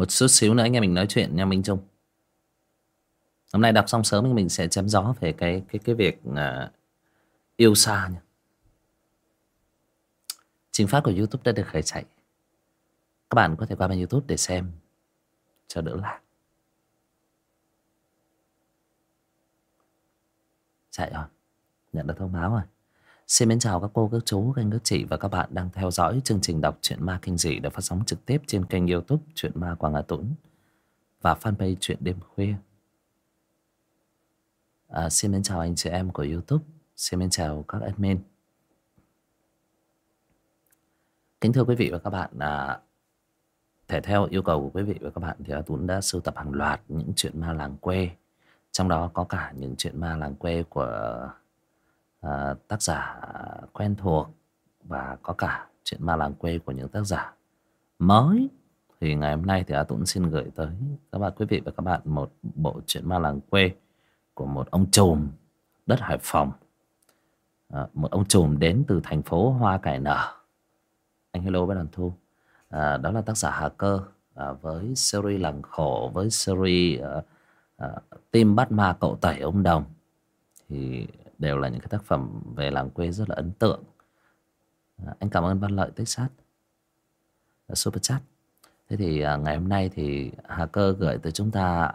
một chút xíu nữa anh em mình nói chuyện nha Minh Trung. Hôm nay đọc xong sớm thì mình sẽ chém gió về cái cái cái việc uh, yêu xa nha. Trình phát của YouTube đã được khởi chạy. Các bạn có thể qua bên YouTube để xem cho đỡ lạc chạy rồi. Nhận được thông báo rồi. Xin mến chào các cô, các chú, các anh, các chị và các bạn đang theo dõi chương trình đọc truyện ma kinh dị được phát sóng trực tiếp trên kênh youtube Truyện Ma Quảng Hà Tũng và fanpage Truyện Đêm Khuya. À, xin mến chào anh chị em của youtube, xin mến chào các admin. Kính thưa quý vị và các bạn, à, thể theo yêu cầu của quý vị và các bạn thì Tuấn đã sưu tập hàng loạt những chuyện ma làng quê. Trong đó có cả những chuyện ma làng quê của à, tác giả quen thuộc và có cả chuyện ma làng quê của những tác giả mới. Thì ngày hôm nay thì A Tuấn xin gửi tới các bạn quý vị và các bạn một bộ truyện ma làng quê của một ông trùm đất Hải Phòng. À, một ông trùm đến từ thành phố Hoa Cải Nở. Anh hello với đoàn thu. À, đó là tác giả Hà Cơ à, với series làng khổ với series à, à, tim bắt ma cậu tẩy ông đồng. Thì đều là những cái tác phẩm về làng quê rất là ấn tượng. À, anh cảm ơn văn lợi texas. Super chat. Thế thì à, ngày hôm nay thì hà cơ gửi tới chúng ta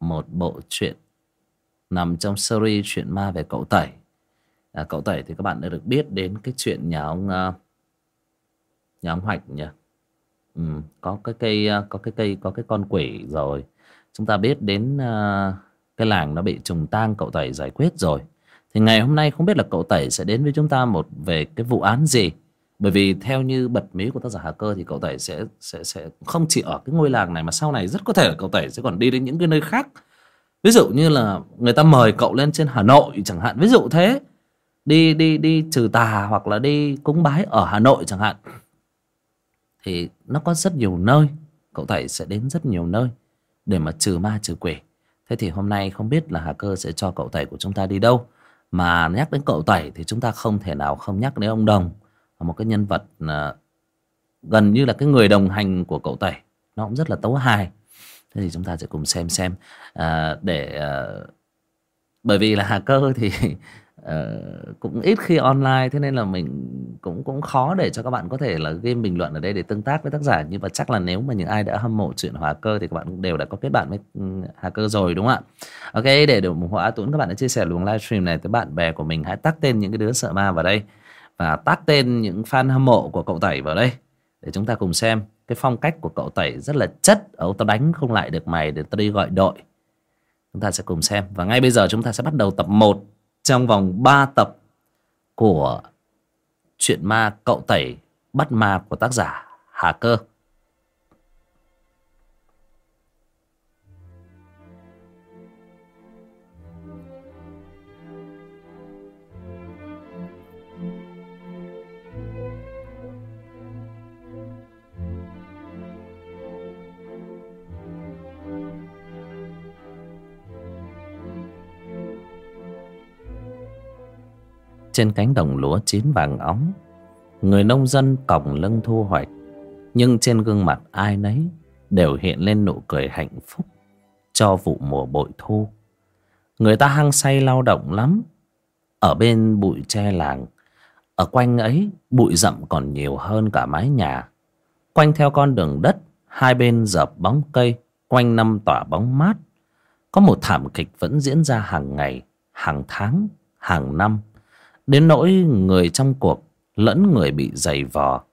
một bộ truyện nằm trong series chuyện ma về cậu tẩy. À, cậu tẩy thì các bạn đã được biết đến cái chuyện nhà ông uh, nhà ông hoạch nhỉ? Ừ, có cái cây à, có cái cây có cái con quỷ rồi. Chúng ta biết đến uh, cái làng nó bị trùng tang cậu tẩy giải quyết rồi thì ngày hôm nay không biết là cậu Tẩy sẽ đến với chúng ta một về cái vụ án gì? Bởi vì theo như bật mí của tác giả Hà Cơ thì cậu Tẩy sẽ sẽ sẽ không chỉ ở cái ngôi làng này mà sau này rất có thể là cậu Tẩy sẽ còn đi đến những cái nơi khác. Ví dụ như là người ta mời cậu lên trên Hà Nội chẳng hạn. Ví dụ thế. Đi đi đi trừ tà hoặc là đi cúng bái ở Hà Nội chẳng hạn. Thì nó có rất nhiều nơi. Cậu Tẩy sẽ đến rất nhiều nơi để mà trừ ma trừ quỷ. Thế thì hôm nay không biết là Hà Cơ sẽ cho cậu Tẩy của chúng ta đi đâu mà nhắc đến cậu tẩy thì chúng ta không thể nào không nhắc đến ông đồng. Một cái nhân vật uh, gần như là cái người đồng hành của cậu tẩy. Nó cũng rất là tấu hài. Thế thì chúng ta sẽ cùng xem xem uh, để uh, bởi vì là hà cơ thì uh, cũng ít khi online thế nên là mình cũng cũng khó để cho các bạn có thể là game bình luận ở đây để tương tác với tác giả. Nhưng mà chắc là nếu mà những ai đã hâm mộ chuyện hòa cơ thì các bạn cũng đều đã có kết bạn với ừ, hòa hà cơ rồi đúng không ạ? Ok để được ủng hộ a tuấn các bạn đã chia sẻ luồng livestream này tới bạn bè của mình. Hãy tắt tên những cái đứa sợ ma vào đây và tắt tên những fan hâm mộ của cậu tẩy vào đây để chúng ta cùng xem cái phong cách của cậu tẩy rất là chất ấu tao đánh không lại được mày để tao đi gọi đội. Chúng ta sẽ cùng xem và ngay bây giờ chúng ta sẽ bắt đầu tập 1 trong vòng 3 tập của chuyện ma cậu tẩy bắt ma của tác giả Hà Cơ. Trên cánh đồng lúa chín vàng óng. Người nông dân còng lưng thu hoạch, nhưng trên gương mặt ai nấy đều hiện lên nụ cười hạnh phúc cho vụ mùa bội thu. Người ta hăng say lao động lắm. Ở bên bụi tre làng, ở quanh ấy bụi rậm còn nhiều hơn cả mái nhà. Quanh theo con đường đất, hai bên dợp bóng cây, quanh năm tỏa bóng mát. Có một thảm kịch vẫn diễn ra hàng ngày, hàng tháng, hàng năm đến nỗi người trong cuộc lẫn người bị dày vò.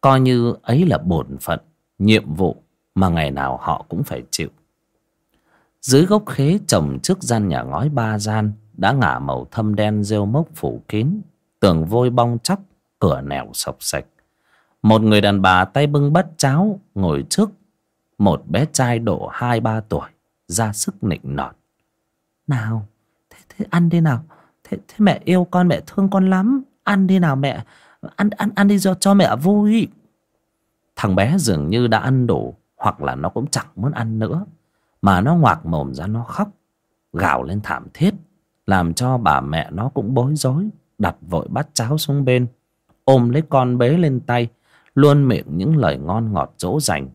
Coi như ấy là bổn phận nhiệm vụ mà ngày nào họ cũng phải chịu. Dưới gốc khế trồng trước gian nhà ngói ba gian đã ngả màu thâm đen rêu mốc phủ kín tường vôi bong chóc cửa nẻo sọc sạch. Một người đàn bà tay bưng bát cháo ngồi trước một bé trai độ hai ba tuổi ra sức nịnh nọt. Nào thế, thế ăn đi nào thế, thế mẹ yêu con mẹ thương con lắm. Ăn đi nào mẹ. Ăn ăn ăn đi cho cho mẹ vui. Thằng bé dường như đã ăn đủ hoặc là nó cũng chẳng muốn ăn nữa. Mà nó ngoạc mồm ra nó khóc gào lên thảm thiết làm cho bà mẹ nó cũng bối rối đặt vội bát cháo xuống bên ôm lấy con bế lên tay luôn miệng những lời ngon ngọt dỗ dành.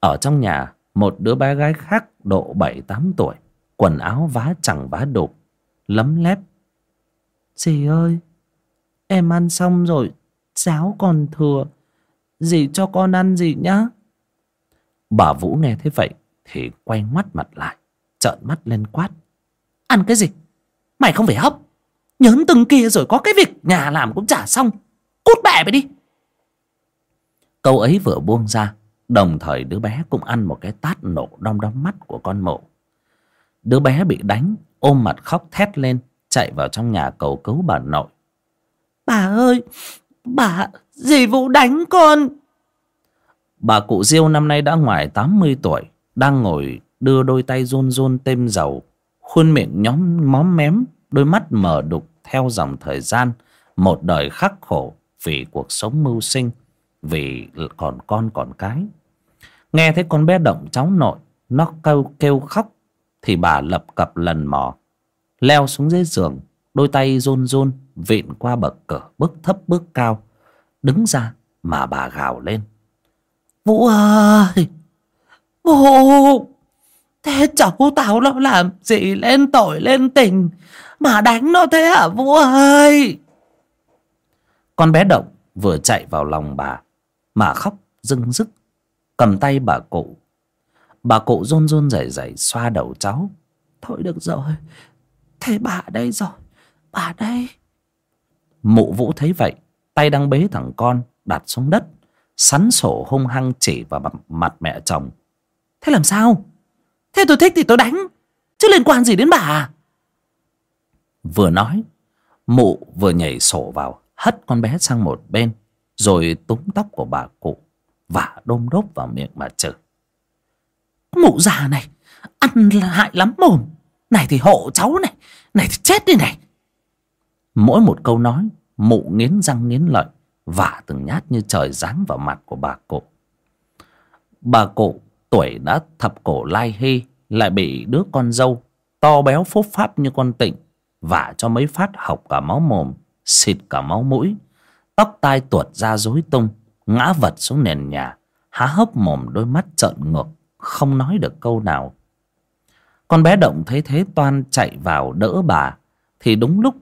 Ở trong nhà một đứa bé gái khác độ bảy tám tuổi quần áo vá chẳng vá đục lấm lép dì ơi, em ăn xong rồi cháo còn thừa. Dì cho con ăn gì nhá. Bà vũ nghe thế vậy thì quay ngoắt mặt lại, trợn mắt lên quát. Ăn cái gì? Mày không phải hấp nhớn từng kia rồi có cái việc nhà làm cũng chả xong. Cút bẹ mày đi. Câu ấy vừa buông ra, đồng thời đứa bé cũng ăn một cái tát nổ đom đóm mắt của con mộ đứa bé bị đánh ôm mặt khóc thét lên chạy vào trong nhà cầu cứu bà nội. Bà ơi bà dì vũ đánh con. Bà cụ diêu năm nay đã ngoài tám mươi tuổi đang ngồi đưa đôi tay run run têm dầu khuôn miệng nhóm móm mém đôi mắt mờ đục theo dòng thời gian một đời khắc khổ vì cuộc sống mưu sinh vì còn con còn cái. Nghe thấy con bé động cháu nội nó kêu kêu khóc thì bà lập cập lần mò. Leo xuống dưới giường, đôi tay run run vịn qua bậc cửa bước thấp bước cao, đứng ra mà bà gào lên. Vũ ơi! Vũ! Thế cháu tao nó làm gì lên tội lên tình mà đánh nó thế hả, vũ ơi? Con bé động vừa chạy vào lòng bà mà khóc rưng rức, cầm tay bà cụ bà cụ run run rẩy rẩy xoa đầu cháu. Thôi được rồi. Thế bà đây rồi. Bà đây. Mụ vũ thấy vậy tay đang bế thằng con đặt xuống đất sắn sổ hung hăng chỉ vào mặt mẹ chồng. Thế làm sao? Thế tôi thích thì tôi đánh chứ liên quan gì đến bà vừa nói mụ vừa nhảy sổ vào hất con bé sang một bên rồi túm tóc của bà cụ và đôm đốp vào miệng mà chửi mụ già này, ăn hại lắm mồm. Này thì hộ cháu này này thì chết đi này. Mỗi một câu nói, mụ nghiến răng nghiến lợi, vả từng nhát như trời giáng vào mặt của bà cụ. Bà cụ tuổi đã thập cổ lai hy, lại bị đứa con dâu to béo phốp pháp như con tịnh, vả cho mấy phát học cả máu mồm, xịt cả máu mũi. Tóc tai tuột ra rối tung, ngã vật xuống nền nhà, há hốc mồm đôi mắt trợn ngược không nói được câu nào. Con bé động thấy thế toan chạy vào đỡ bà, thì đúng lúc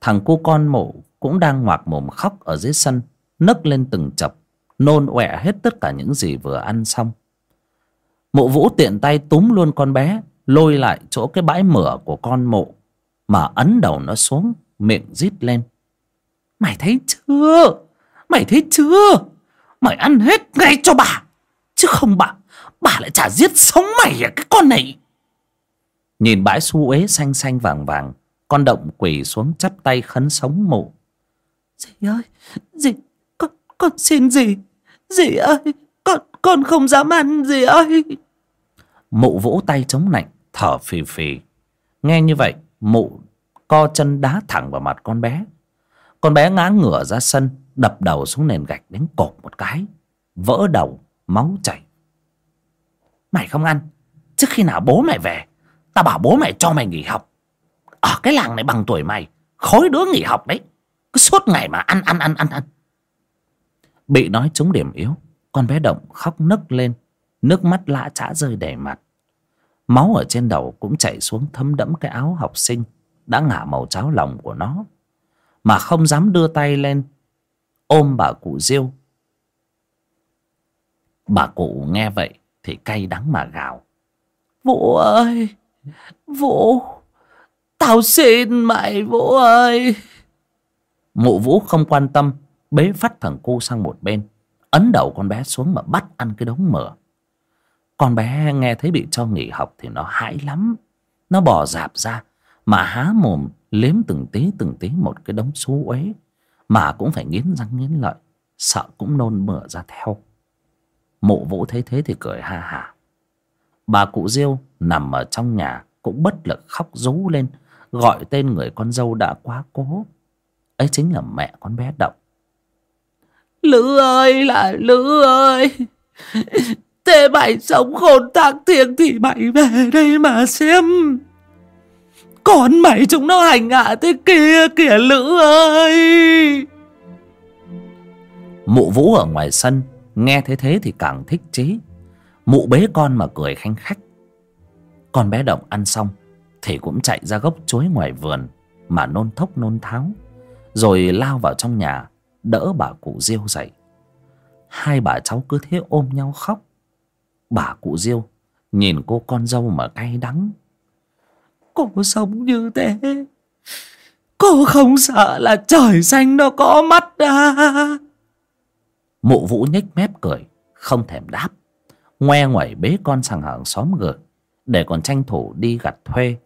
thằng cu con mộ cũng đang ngoạc mồm khóc ở dưới sân, nấc lên từng chập, nôn ọe hết tất cả những gì vừa ăn xong. Mụ vũ tiện tay túm luôn con bé, lôi lại chỗ cái bãi mửa của con mộ, mà ấn đầu nó xuống, miệng rít lên. Mày thấy chưa? Mày thấy chưa? Mày ăn hết ngay cho bà, chứ không bà bà lại chả giết sống mày à cái con này. Nhìn bãi xu uế xanh xanh vàng vàng con động quỳ xuống chắp tay khấn sống mụ. Dì ơi dì con con xin dì dì ơi con con không dám ăn dì ơi. Mụ vỗ tay chống lạnh thở phì phì. Nghe như vậy mụ co chân đá thẳng vào mặt con bé. Con bé ngã ngửa ra sân đập đầu xuống nền gạch đánh cột một cái. Vỡ đầu máu chảy mày không ăn. Trước khi nào bố mày về, tao bảo bố mày cho mày nghỉ học. Ở cái làng này bằng tuổi mày, khối đứa nghỉ học đấy. Cứ suốt ngày mà ăn ăn ăn ăn ăn. Bị nói trúng điểm yếu, con bé động khóc nức lên, nước mắt lã chã rơi đầy mặt. Máu ở trên đầu cũng chảy xuống thấm đẫm cái áo học sinh đã ngả màu cháo lòng của nó. Mà không dám đưa tay lên, ôm bà cụ diêu. Bà cụ nghe vậy thì cay đắng mà gào. Vũ ơi vũ tao xin mày vũ ơi. Mụ vũ không quan tâm bế phát thằng cu sang một bên ấn đầu con bé xuống mà bắt ăn cái đống mỡ. Con bé nghe thấy bị cho nghỉ học thì nó hãi lắm. Nó bò dạp ra mà há mồm liếm từng tí từng tí một cái đống xú uế mà cũng phải nghiến răng nghiến lợi sợ cũng nôn mửa ra theo mụ vũ thấy thế thì cười ha hả bà cụ diêu nằm ở trong nhà cũng bất lực khóc rú lên gọi tên người con dâu đã quá cố. Ấy chính là mẹ con bé động. Lữ ơi là lữ ơi. Thế mày sống khôn thác thiêng thì mày về đây mà xem. Con mày chúng nó hành hạ thế kia kìa lữ ơi. Mụ vũ ở ngoài sân nghe thế thế thì càng thích chí. Mụ bế con mà cười khanh khách. Con bé động ăn xong thì cũng chạy ra gốc chuối ngoài vườn mà nôn thốc nôn tháo, rồi lao vào trong nhà, đỡ bà cụ diêu dậy. Hai bà cháu cứ thế ôm nhau khóc. Bà cụ diêu nhìn cô con dâu mà cay đắng. Cô sống như thế, cô không sợ là trời xanh nó có mắt à mụ vũ nhếch mép cười, không thèm đáp. Ngoe ngoẩy bế con sang hàng xóm gửi để còn tranh thủ đi gặt thuê.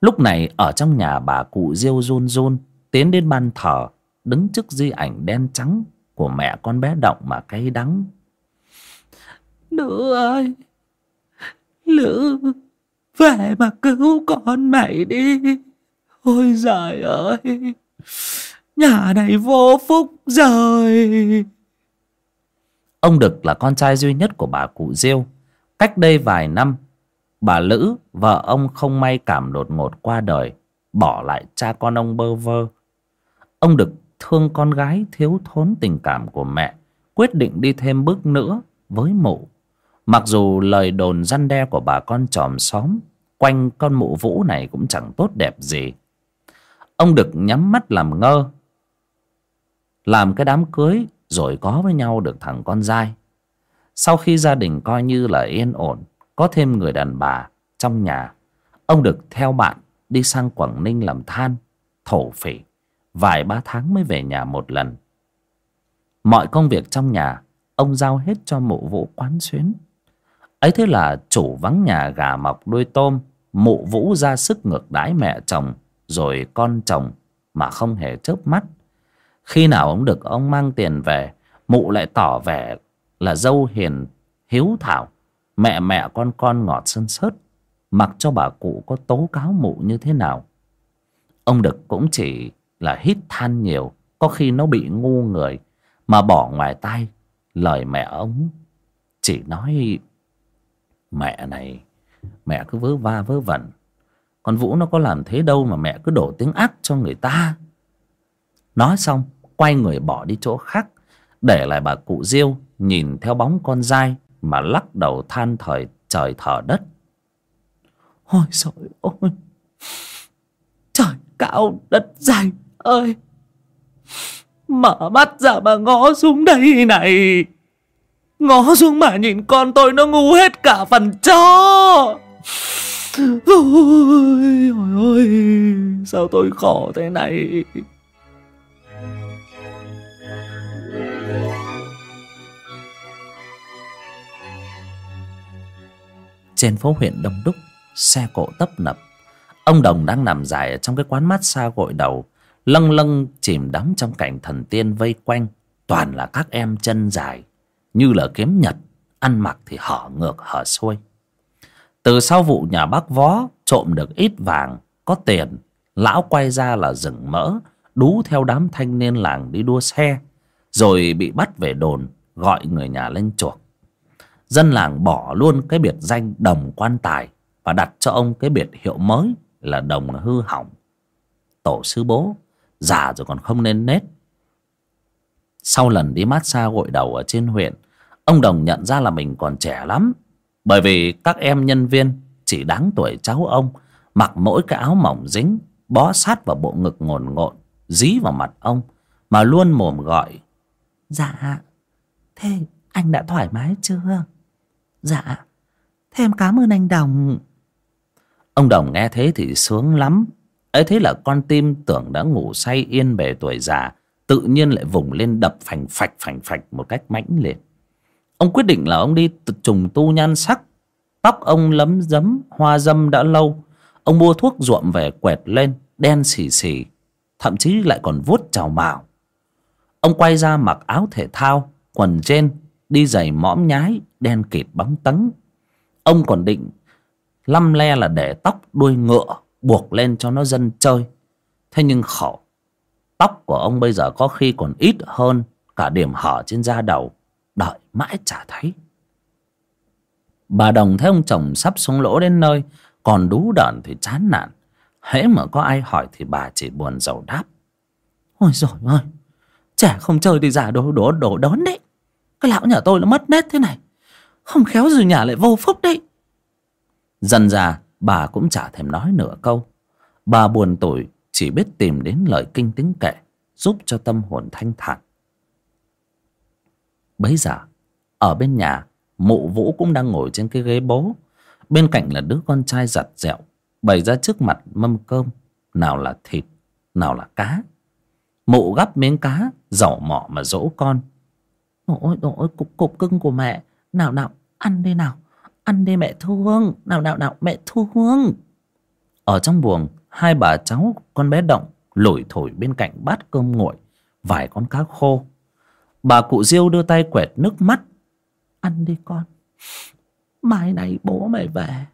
Lúc này, ở trong nhà bà cụ diêu run run, tiến đến ban thờ, đứng trước di ảnh đen trắng của mẹ con bé động mà cay đắng. Nữ ơi, lữ, về mà cứu con mày đi. Ôi giời ơi, nhà này vô phúc rồi ông đực là con trai duy nhất của bà cụ diêu. Cách đây vài năm, bà lữ, vợ ông không may cảm đột ngột qua đời, bỏ lại cha con ông bơ vơ. Ông đực thương con gái thiếu thốn tình cảm của mẹ, quyết định đi thêm bước nữa với mụ. Mặc dù lời đồn răn đe của bà con chòm xóm quanh con mụ vũ này cũng chẳng tốt đẹp gì. Ông đực nhắm mắt làm ngơ, làm cái đám cưới rồi có với nhau được thằng con trai sau khi gia đình coi như là yên ổn, có thêm người đàn bà trong nhà, ông được theo bạn đi sang quảng ninh làm than, thổ phỉ, vài ba tháng mới về nhà một lần. Mọi công việc trong nhà, ông giao hết cho mụ vũ quán xuyến. Ấy thế là chủ vắng nhà gà mọc đuôi tôm, mụ vũ ra sức ngược đãi mẹ chồng, rồi con chồng mà không hề chớp mắt khi nào ông được ông mang tiền về, mụ lại tỏ vẻ là dâu hiền, hiếu thảo. Mẹ mẹ con con ngọt sơn sớt, mặc cho bà cụ có tố cáo mụ như thế nào. Ông đực cũng chỉ là hít than nhiều, có khi nó bị ngu người, mà bỏ ngoài tai lời mẹ ông. Chỉ nói, mẹ này, mẹ cứ vớ va vớ vẩn. Con vũ nó có làm thế đâu mà mẹ cứ đổ tiếng ác cho người ta. Nói xong quay người bỏ đi chỗ khác, để lại bà cụ diêu nhìn theo bóng con dai mà lắc đầu than thời trời thở đất. Ôi trời ôi trời, cao đất dày ơi! Mở mắt ra mà ngó xuống đây này! Ngó xuống mà nhìn con tôi nó ngu hết cả phần cho ôi ôi ôi, sao tôi khổ thế này? Trên phố huyện đông đúc, xe cộ tấp nập. Ông đồng đang nằm dài ở trong cái quán mát xa gội đầu, lâng lâng chìm đắm trong cảnh thần tiên vây quanh, toàn là các em chân dài, như là kiếm nhật, ăn mặc thì hở ngược hở xuôi. Từ sau vụ nhà bác vó trộm được ít vàng, có tiền, lão quay ra là rừng mỡ, đú theo đám thanh niên làng đi đua xe, rồi bị bắt về đồn, gọi người nhà lên chuộc dân làng bỏ luôn cái biệt danh đồng quan tài và đặt cho ông cái biệt hiệu mới là đồng hư hỏng. Tổ sư bố, già rồi còn không nên nết. Sau lần đi mát xa gội đầu ở trên huyện, ông đồng nhận ra là mình còn trẻ lắm. Bởi vì các em nhân viên, chỉ đáng tuổi cháu ông, mặc mỗi cái áo mỏng dính, bó sát vào bộ ngực ngồn ngộn, dí vào mặt ông, mà luôn mồm gọi. Dạ thế anh đã thoải mái chưa? Dạ. Thế em cảm ơn anh đồng. Ông đồng nghe thế thì sướng lắm. Ấy thế là con tim tưởng đã ngủ say yên bề tuổi già, tự nhiên lại vùng lên đập phành phạch phành phạch một cách mãnh liệt. Ông quyết định là ông đi trùng tu nhan sắc. Tóc ông lấm dấm, hoa dâm đã lâu. Ông mua thuốc ruộm về quẹt lên, đen xì xì, thậm chí lại còn vuốt trào mào ông quay ra mặc áo thể thao, quần trên đi giày mõm nhái, đen kịt bóng tấn. Ông còn định lăm le là để tóc đuôi ngựa buộc lên cho nó dân chơi. Thế nhưng khổ, tóc của ông bây giờ có khi còn ít hơn cả điểm hở trên da đầu. Đợi mãi chả thấy. Bà đồng thấy ông chồng sắp xuống lỗ đến nơi, còn đú đợn thì chán nản. Hễ mà có ai hỏi thì bà chỉ buồn rầu đáp. Ôi rồi ơi, trẻ không chơi thì giả đồ đồ đồ đón đấy cái lão nhà tôi nó mất nét thế này. Không khéo rồi nhà lại vô phúc đấy. Dần ra, bà cũng chả thèm nói nửa câu. Bà buồn tủi, chỉ biết tìm đến lời kinh tính kệ, Giúp cho tâm hồn thanh thản. Bấy giờ, Ở bên nhà, Mụ Vũ cũng đang ngồi trên cái ghế bố. Bên cạnh là đứa con trai giặt dẹo, Bày ra trước mặt mâm cơm, Nào là thịt, Nào là cá. Mụ gắp miếng cá Dầu mỏ mà dỗ con. Ôi ôi cục cục cưng của mẹ. Nào nào, ăn đi nào. Ăn đi mẹ thương. Nào nào nào, mẹ thương. Ở trong buồng, Hai bà cháu, con bé Động, Lủi thổi bên cạnh bát cơm nguội, Vài con cá khô. Bà cụ Diêu đưa tay quẹt nước mắt. Ăn đi con. Mai này bố mày về.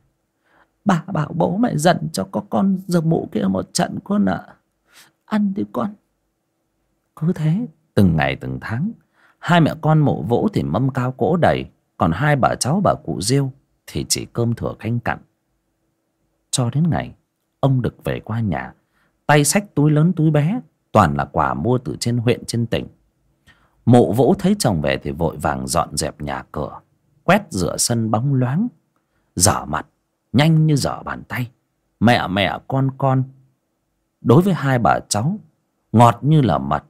Bà bảo bố mày giận cho có con giờ mũ kia một trận con ạ. Ăn đi con. Cứ thế, Từng ngày, từng tháng Hai mẹ con mộ vỗ thì mâm cao cỗ đầy, Còn hai bà cháu bà cụ Diêu Thì chỉ cơm thừa canh cặn. Cho đến ngày, Ông được về qua nhà, Tay xách túi lớn túi bé, Toàn là quà mua từ trên huyện, trên tỉnh. Mộ vỗ thấy chồng về thì vội vàng dọn dẹp nhà cửa, Quét rửa sân bóng loáng, Dở mặt, Nhanh như dở bàn tay. Mẹ mẹ, con con. Đối với hai bà cháu, Ngọt như là mật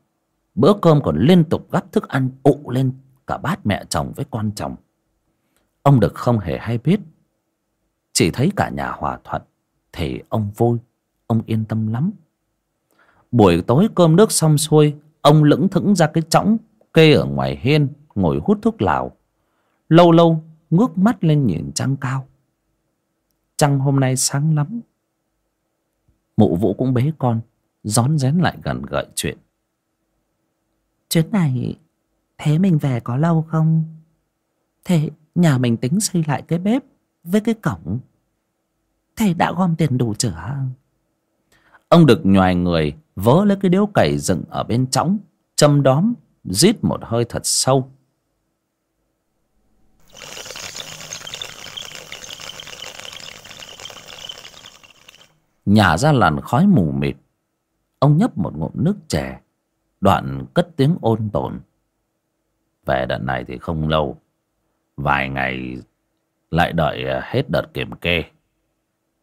Bữa cơm còn liên tục gắp thức ăn ụ lên Cả bát mẹ chồng với con chồng. Ông được không hề hay biết. Chỉ thấy cả nhà hòa thuận, Thì ông vui, Ông yên tâm lắm. Buổi tối cơm nước xong xuôi, Ông lững thững ra cái chõng, Kê ở ngoài hiên, Ngồi hút thuốc lào. Lâu lâu, ngước mắt lên nhìn trăng cao. Trăng hôm nay sáng lắm. Mụ vũ cũng bế con, Rón rén lại gần gợi chuyện. Chuyến này Thế mình về có lâu không? Thế nhà mình tính xây lại cái bếp Với cái cổng. Thế đã gom tiền đủ chưa? Ông được nhòi người, Vớ lấy cái điếu cày dựng ở bên trống Châm đóm, Rít một hơi thật sâu. Nhả ra làn khói mù mịt. Ông nhấp một ngụm nước chè. Đoạn cất tiếng ôn tồn. Về đợt này thì không lâu. Vài ngày Lại đợi à, hết đợt kiểm kê.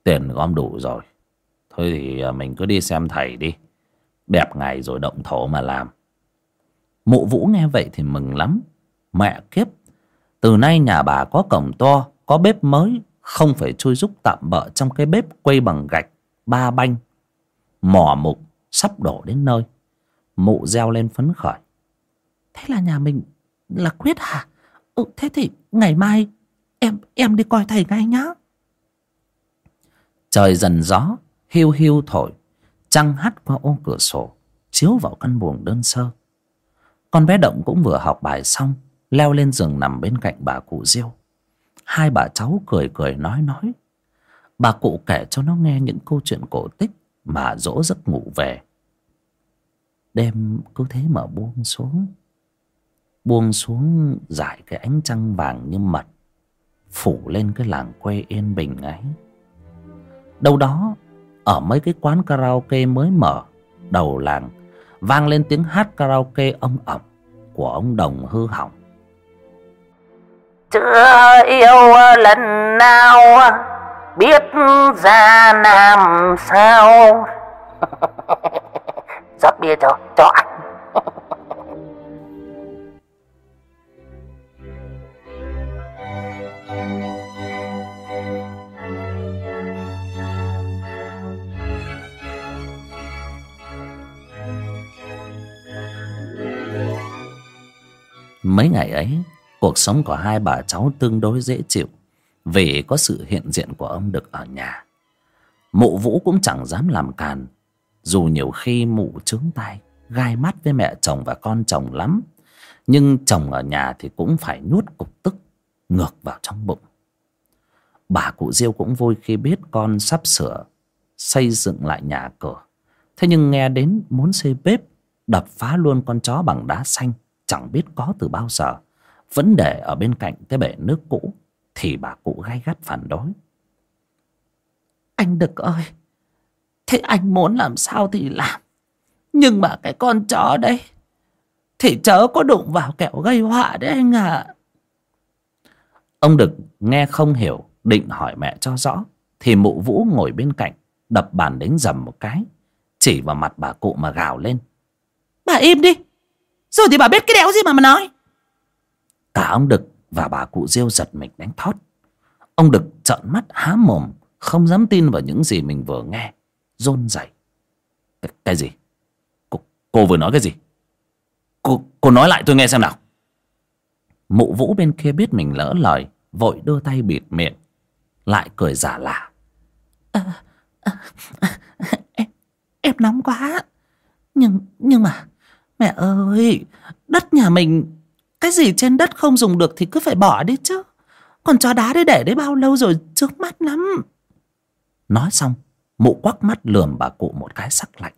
Tiền gom đủ rồi. Thôi thì à, mình cứ đi xem thầy đi. Đẹp ngày rồi động thổ mà làm. Mụ Vũ nghe vậy thì mừng lắm. Mẹ kiếp, Từ nay nhà bà có cổng to, Có bếp mới, Không phải chui rúc tạm bợ trong cái bếp quây bằng gạch, Ba banh. Mỏ mục sắp đổ đến nơi. Mụ reo lên phấn khởi. Thế là nhà mình là quyết hả? Ừ, Thế thì ngày mai Em em đi coi thầy ngay nhá. Trời dần gió Hiu hiu thổi Trăng hắt qua ô cửa sổ Chiếu vào căn buồng đơn sơ. Con bé Động cũng vừa học bài xong Leo lên giường nằm bên cạnh bà cụ Diêu. Hai bà cháu cười cười nói nói. Bà cụ kể cho nó nghe những câu chuyện cổ tích Mà dỗ giấc ngủ về Đêm cứ thế mà buông xuống. Buông xuống dải cái ánh trăng vàng như mật Phủ lên cái làng quê yên bình ấy. Đâu đó Ở mấy cái quán karaoke mới mở Đầu làng vang lên tiếng hát karaoke âm ẩm của ông đồng hư hỏng. Chưa yêu lần nào biết ra làm sao rót bia cho cho ăn mấy ngày ấy, cuộc sống của hai bà cháu tương đối dễ chịu, vì có sự hiện diện của ông được ở nhà. Mụ vũ cũng chẳng dám làm càn dù nhiều khi mụ trướng tay gai mắt với mẹ chồng và con chồng lắm, nhưng chồng ở nhà thì cũng phải nuốt cục tức, ngược vào trong bụng. Bà cụ diêu cũng vui khi biết con sắp sửa xây dựng lại nhà cửa. Thế nhưng nghe đến muốn xây bếp, đập phá luôn con chó bằng đá xanh, chẳng biết có từ bao giờ. Vấn đề ở bên cạnh cái bể nước cũ, thì bà cụ gay gắt phản đối. Anh đực ơi thế anh muốn làm sao thì làm. Nhưng mà cái con chó đấy thì chớ có đụng vào kẹo gây họa đấy anh ạ. Ông đực nghe không hiểu định hỏi mẹ cho rõ thì mụ vũ ngồi bên cạnh đập bàn đánh dầm một cái chỉ vào mặt bà cụ mà gào lên. Bà im đi rồi thì bà biết cái đéo gì mà mà nói. Cả ông đực và bà cụ diêu giật mình đánh thót. Ông đực trợn mắt há mồm không dám tin vào những gì mình vừa nghe rôn rẩy. Cái, cái gì? Cô, cô vừa nói cái gì? Cô, cô nói lại tôi nghe xem nào. Mụ vũ bên kia biết mình lỡ lời vội đưa tay bịt miệng lại cười giả lả. À, à, à, em, em nóng quá. Nhưng nhưng mà mẹ ơi đất nhà mình cái gì trên đất không dùng được thì cứ phải bỏ đi chứ. Còn chó đá đấy để đấy bao lâu rồi trước mắt lắm. Nói xong mụ quắc mắt lườm bà cụ một cái sắc lạnh,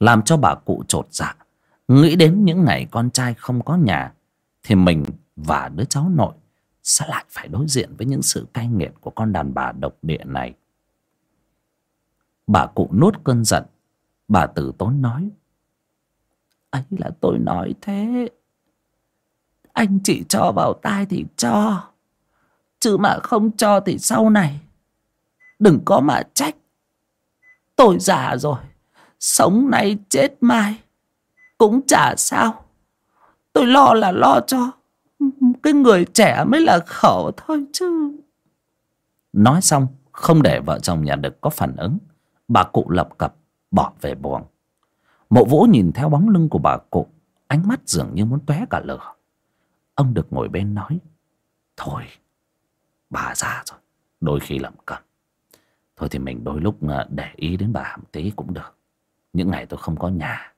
làm cho bà cụ trột dạ. Nghĩ đến những ngày con trai không có nhà, thì mình và đứa cháu nội sẽ lại phải đối diện với những sự cay nghiệt của con đàn bà độc địa này. Bà cụ nuốt cơn giận. Bà tử tốn nói, ấy là tôi nói thế. Anh chỉ cho vào tai thì cho, chứ mà không cho thì sau này đừng có mà trách tôi già rồi, sống nay chết mai, cũng chả sao. Tôi lo là lo cho cái người trẻ mới là khổ thôi chứ. Nói xong, không để vợ chồng nhà đực có phản ứng, bà cụ lập cập bỏ về buồng. Mộ vũ nhìn theo bóng lưng của bà cụ, ánh mắt dường như muốn tóe cả lửa. Ông được ngồi bên nói, thôi, bà già rồi, đôi khi lầm cầm thôi thì mình đôi lúc ờ, để ý đến bà một tí cũng được. Những ngày tôi không có nhà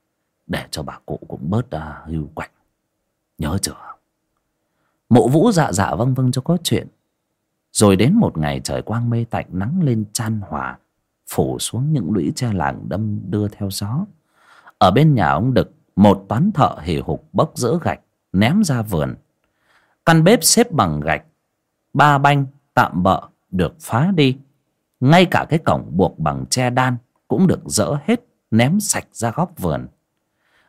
để cho bà cụ cũng bớt uh, hưu quạnh. Nhớ chưa? Mộ vũ dạ dạ vâng vâng cho có chuyện. Rồi đến một ngày trời quang mê tạnh nắng lên chan hòa phủ xuống những lũy tre làng đâm đưa theo gió. Ở bên nhà ông đực một toán thợ hì hục bốc giữa gạch ném ra vườn. Căn bếp xếp bằng gạch ba banh tạm bợ được phá đi ngay cả cái cổng buộc bằng tre đan cũng được dỡ hết, ném sạch ra góc vườn.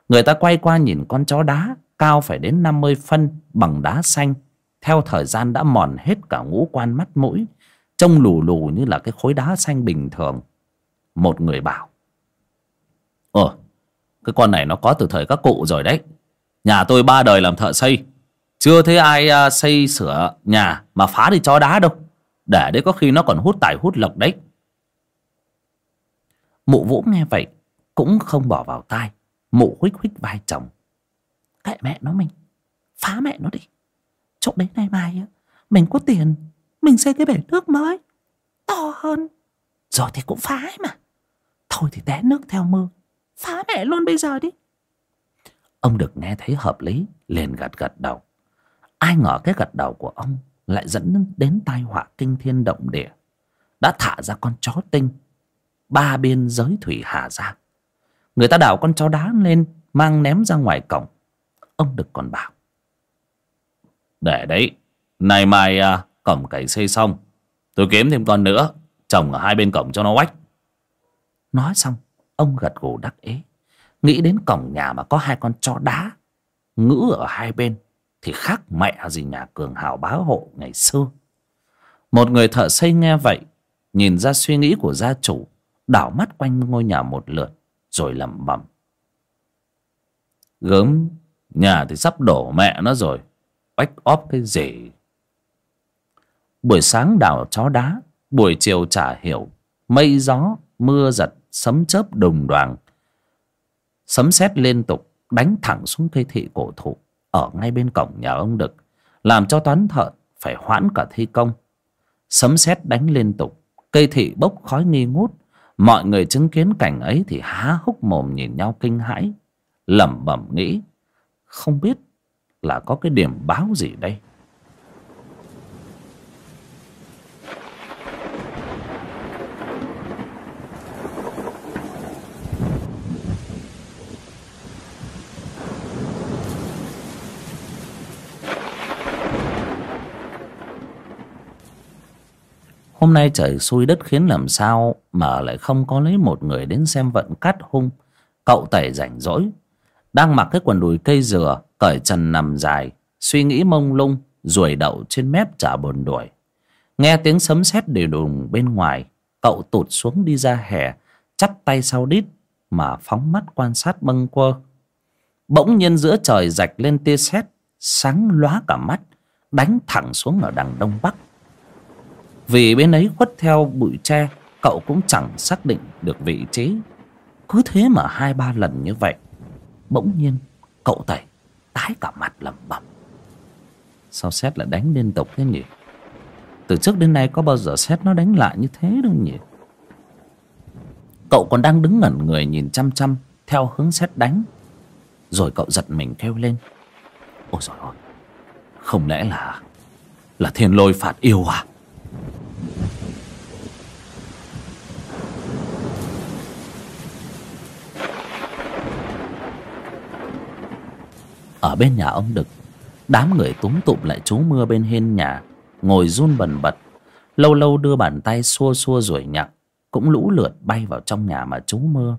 Người ta quay qua nhìn con chó đá, cao phải đến năm mươi phân, bằng đá xanh. Theo thời gian đã mòn hết cả ngũ quan mắt mũi, trông lù lù như là cái khối đá xanh bình thường. Một người bảo ờ cái con này nó có từ thời các cụ rồi đấy. Nhà tôi ba đời làm thợ xây. Chưa thấy ai à, xây sửa nhà mà phá đi chó đá đâu để đấy có khi nó còn hút tài hút lộc đấy. Mụ vũ nghe vậy, cũng không bỏ vào tai. Mụ huých huých vai chồng. Kệ mẹ nó mình, phá mẹ nó đi. Chỗ đấy nay mai á, mình có tiền, mình xây cái bể nước mới, to hơn. Rồi thì cũng phá ấy mà. Thôi thì té nước theo mưa, phá mẹ luôn bây giờ đi. Ông được nghe thấy hợp lý, liền gật gật đầu. Ai ngờ cái gật đầu của ông lại dẫn đến tai họa kinh thiên động địa đã thả ra con chó tinh ba biên giới thủy hà ra. Người ta đào con chó đá lên mang ném ra ngoài cổng. Ông được còn bảo để đấy nay mai à, cổng cày xây xong tôi kiếm thêm con nữa trồng ở hai bên cổng cho nó oách. Nói xong ông gật gù đắc ý nghĩ đến cổng nhà mà có hai con chó đá ngữ ở hai bên thì khác mẹ gì nhà cường hào bá hộ ngày xưa. Một người thợ xây nghe vậy, nhìn ra suy nghĩ của gia chủ, đảo mắt quanh ngôi nhà một lượt, rồi lẩm bẩm. Gớm, nhà thì sắp đổ mẹ nó rồi bách óp cái gì? Buổi sáng đào chó đá, buổi chiều chả hiểu, mây gió, mưa giật, sấm chớp đùng đoàng. Sấm sét liên tục, đánh thẳng xuống cây thị cổ thụ ở ngay bên cổng nhà ông đực, làm cho toán thợ phải hoãn cả thi công. Sấm sét đánh liên tục, cây thị bốc khói nghi ngút. Mọi người chứng kiến cảnh ấy thì há hốc mồm nhìn nhau kinh hãi, lẩm bẩm nghĩ, không biết là có cái điểm báo gì đây? Hôm nay trời xui đất khiến làm sao mà lại không có lấy một người đến xem vận cát hung. Cậu tẩy rảnh rỗi. Đang mặc cái quần đùi cây dừa, cởi trần nằm dài, suy nghĩ mông lung ruồi đậu trên mép chả buồn đuổi nghe tiếng sấm sét đều đùng bên ngoài cậu tụt xuống đi ra hè chắp tay sau đít mà phóng mắt quan sát bâng quơ bỗng nhiên giữa trời rạch lên tia sét sáng lóa cả mắt đánh thẳng xuống ở đằng đông bắc vì bên ấy khuất theo bụi tre, cậu cũng chẳng xác định được vị trí. Cứ thế mà hai ba lần như vậy, bỗng nhiên cậu tẩy, tái cả mặt lẩm bẩm. Sao xét lại đánh liên tục thế nhỉ? Từ trước đến nay có bao giờ xét nó đánh lại như thế đâu nhỉ? Cậu còn đang đứng ngẩn người nhìn chăm chăm theo hướng xét đánh. Rồi cậu giật mình kêu lên. Ôi trời ơi, không lẽ là là thiên lôi phạt yêu à? Ở bên nhà ông đực, đám người túm tụm lại trú mưa bên hiên nhà, ngồi run bần bật, lâu lâu đưa bàn tay xua xua ruồi nhặng cũng lũ lượt bay vào trong nhà mà trú mưa.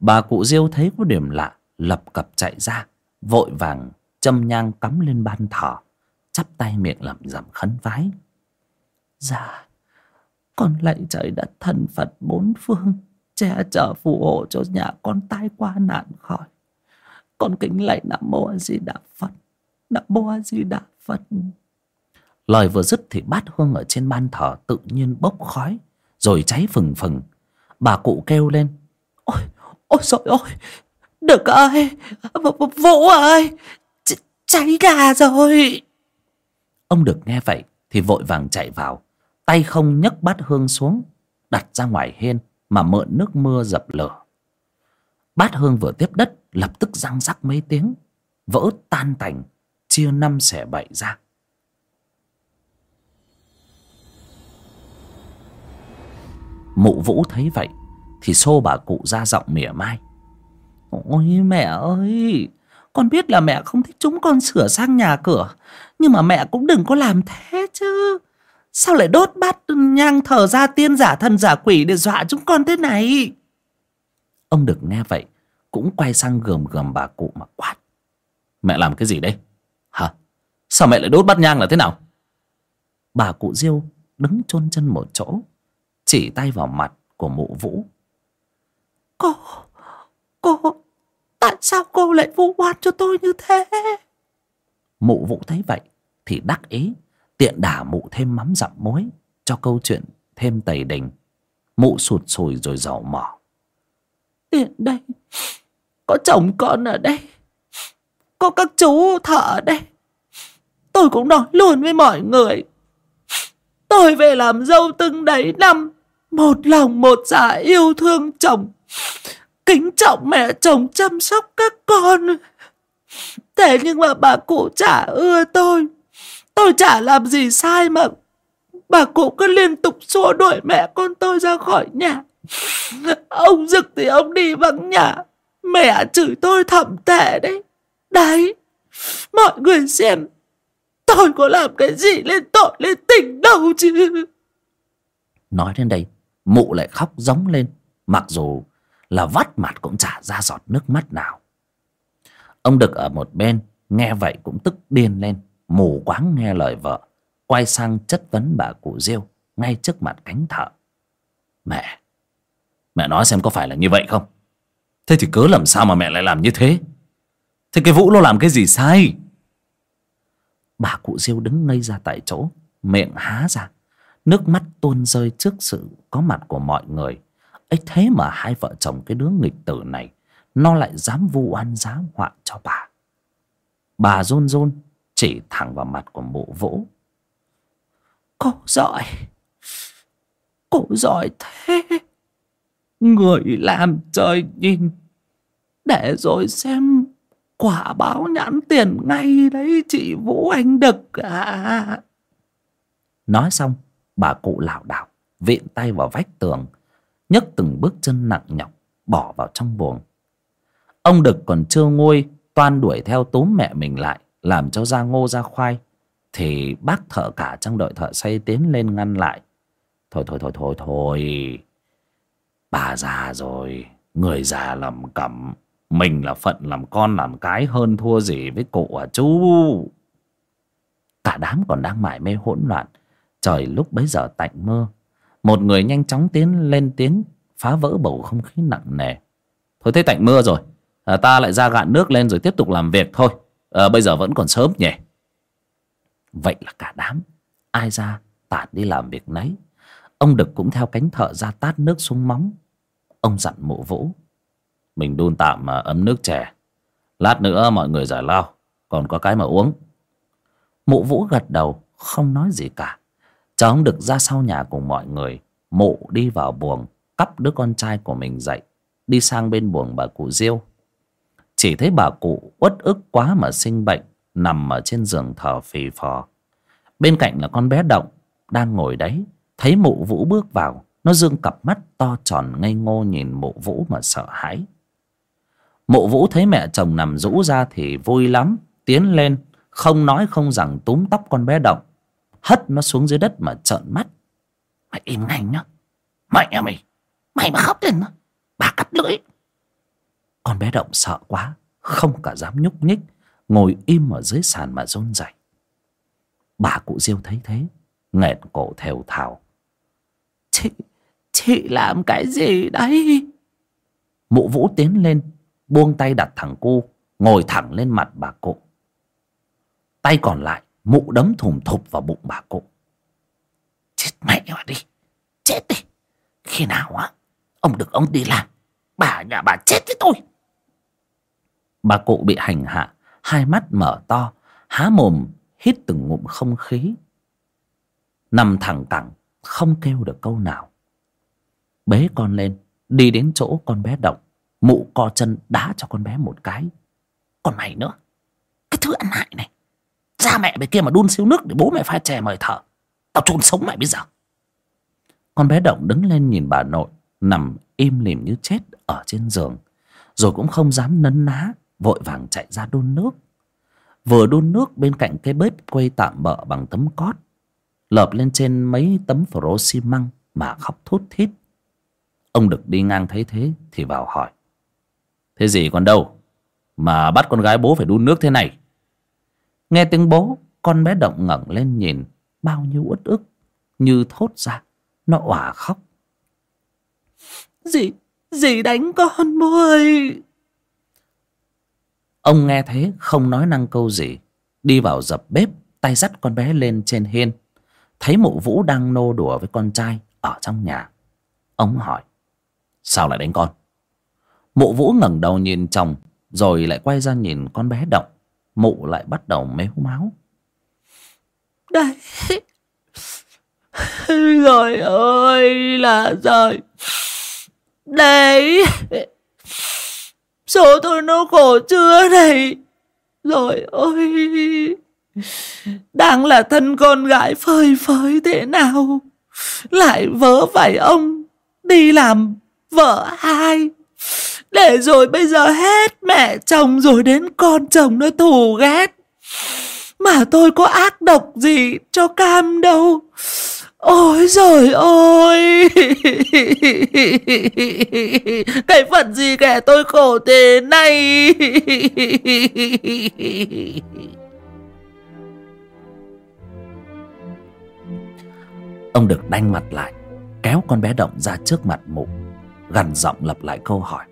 Bà cụ diêu thấy có điểm lạ, lập cập chạy ra, vội vàng châm nhang cắm lên ban thờ, chắp tay miệng lẩm rẩm khấn vái. Dạ con lạy trời đất thần phật bốn phương, che chở phù hộ cho nhà con tai qua nạn khỏi con kính lạy nam mô a di đà phật. Nam mô a di đà phật. Lời vừa dứt thì bát hương ở trên ban thờ tự nhiên bốc khói, rồi cháy phừng phừng. Bà cụ kêu lên, ôi ôi trời ơi, được ơi vũ ơi Ch, cháy gà rồi. Ông được nghe vậy thì vội vàng chạy vào, tay không nhấc bát hương xuống, đặt ra ngoài hiên mà mượn nước mưa dập lửa bát hương vừa tiếp đất, lập tức răng rắc mấy tiếng. Vỡ tan tành, chia năm xẻ bảy ra. Mụ vũ thấy vậy, thì xô bà cụ ra giọng mỉa mai. Ôi mẹ ơi, con biết là mẹ không thích chúng con sửa sang nhà cửa, nhưng mà mẹ cũng đừng có làm thế chứ. Sao lại đốt bát nhang thờ ra tiên, giả thần, giả quỷ để dọa chúng con thế này? Ông được nghe vậy cũng quay sang gườm gườm bà cụ mà quát. Mẹ làm cái gì đây? Hả? Sao mẹ lại đốt bát nhang là thế nào? Bà cụ diêu đứng chôn chân một chỗ chỉ tay vào mặt của mụ vũ. Cô cô tại sao cô lại vu oan cho tôi như thế? Mụ vũ thấy vậy thì đắc ý tiện đả mụ thêm mắm dặm muối cho câu chuyện thêm tầy đình. Mụ sụt sùi rồi dầu mỏ tiện đây. Có chồng con ở đây. Có các chú thợ ở đây. Tôi cũng nói luôn với mọi người. Tôi về làm dâu từng đấy năm. Một lòng, một dạ yêu thương chồng. Kính trọng mẹ chồng, chăm sóc các con. Thế nhưng mà bà cụ chả ưa tôi. Tôi chả làm gì sai mà bà cụ cứ liên tục xua đuổi mẹ con tôi ra khỏi nhà ông dực thì ông đi vắng nhà. Mẹ chửi tôi thậm tệ đấy. Đấy, mọi người xem. Tôi có làm cái gì lên tội, lên tình đâu chứ? Nói đến đây, mụ lại khóc giống lên. Mặc dù là vắt mặt cũng chả ra giọt nước mắt nào. Ông đực ở một bên, nghe vậy cũng tức điên lên. Mù quáng nghe lời vợ, quay sang chất vấn bà cụ diêu ngay trước mặt cánh thợ. Mẹ mẹ nói xem có phải là như vậy không? Thế thì cớ làm sao mà mẹ lại làm như thế? Thế cái vũ nó làm cái gì sai? Bà cụ diêu đứng ngây ra tại chỗ, miệng há ra. Nước mắt tuôn rơi trước sự có mặt của mọi người. Ấy thế mà hai vợ chồng cái đứa nghịch tử này, nó lại dám vu oan giá họa cho bà. Bà run run, chỉ thẳng vào mặt của mụ vũ. Cô giỏi. Cô giỏi thế người làm trời nhìn. Để rồi xem quả báo nhãn tiền ngay đấy, chị vũ anh đực à nói xong, bà cụ lảo đảo viện tay vào vách tường, nhấc từng bước chân nặng nhọc, bỏ vào trong buồng. Ông đực còn chưa nguôi, toan đuổi theo túm mẹ mình lại, làm cho ra ngô ra khoai. Thì bác thợ cả trong đội thợ xây tiến lên ngăn lại. Thôi thôi thôi thôi thôi bà già rồi người già làm cẩm mình là phận làm con làm cái hơn thua gì với cụ à chú. Cả đám còn đang mải mê hỗn loạn trời lúc bấy giờ tạnh mưa một người nhanh chóng tiến lên tiếng phá vỡ bầu không khí nặng nề. Thôi thế tạnh mưa rồi à, ta lại ra gạn nước lên rồi tiếp tục làm việc thôi. À, bây giờ vẫn còn sớm nhỉ? Vậy là cả đám ai ra tản đi làm việc nấy ông đực cũng theo cánh thợ ra tát nước xuống móng. Ông dặn mộ vũ, mình đun tạm mà ấm nước chè. Lát nữa mọi người giải lao, còn có cái mà uống. Mụ vũ gật đầu, không nói gì cả. Chờ ông đực ra sau nhà cùng mọi người mụ đi vào buồng, cắp đứa con trai của mình dậy, đi sang bên buồng bà cụ diêu. Chỉ thấy bà cụ uất ức quá mà sinh bệnh, nằm ở trên giường thở phì phò. Bên cạnh là con bé động đang ngồi đấy thấy mụ vũ bước vào, nó dương cặp mắt to tròn ngây ngô nhìn mụ vũ mà sợ hãi. Mụ vũ thấy mẹ chồng nằm rũ ra thì vui lắm, tiến lên, không nói không rằng túm tóc con bé động. Hất nó xuống dưới đất mà trợn mắt. Mày im ngay nhá. Mày à mày mày mà khóc lên bà cắt lưỡi. Con bé động sợ quá, không cả dám nhúc nhích, ngồi im ở dưới sàn mà rôn rẩy. Bà cụ diêu thấy thế, nghẹn cổ thều thào chị chị làm cái gì đấy? Mụ vũ tiến lên, buông tay đặt thằng cu, ngồi thẳng lên mặt bà cụ. Tay còn lại, mụ đấm thùm thụp vào bụng bà cụ. Chết mẹ mà đi, chết đi. Khi nào á, ông được ông đi làm, bà nhà bà chết với tôi. Bà cụ bị hành hạ, hai mắt mở to, há mồm, hít từng ngụm không khí. Nằm thẳng cẳng không kêu được câu nào. Bế con lên, đi đến chỗ con bé động, mụ co chân đá cho con bé một cái. Còn mày nữa cái thứ ăn hại này. Ra mẹ bên kia mà đun xíu nước để bố mẹ pha chè mời thở, tao chôn sống mày bây giờ. Con bé động đứng lên nhìn bà nội, nằm im lìm như chết ở trên giường, rồi cũng không dám nấn ná, vội vàng chạy ra đun nước. Vừa đun nước bên cạnh cái bếp quây tạm bợ bằng tấm cót lợp lên trên mấy tấm phરો xi măng mà khóc thút thít. Ông đực đi ngang thấy thế thì vào hỏi thế gì còn đâu mà bắt con gái bố phải đun nước thế này? Nghe tiếng bố con bé động ngẩng lên nhìn bao nhiêu uất ức như thốt ra nó òa khóc. Dì dì đánh con bố ơi ông nghe thế không nói năng câu gì đi vào dập bếp tay dắt con bé lên trên hiên thấy mụ vũ đang nô đùa với con trai ở trong nhà. Ông hỏi, sao lại đánh con? Mụ vũ ngẩng đầu nhìn chồng, rồi lại quay ra nhìn con bé động. Mụ lại bắt đầu mếu máu. Đây rồi ơi là rồi. Đấy. Số tôi nó khổ chưa này? Rồi ôi đang là thân con gái phơi phới thế nào? Lại vớ phải ông, đi làm vợ hai. Để rồi bây giờ hết mẹ chồng rồi đến con chồng nó thù ghét. Mà tôi có ác độc gì cho cam đâu. Ôi rồi ôi Cái phận gì kẻ tôi khổ thế này? Ông được đanh mặt lại, Kéo con bé động ra trước mặt mụ, Gằn giọng lặp lại câu hỏi.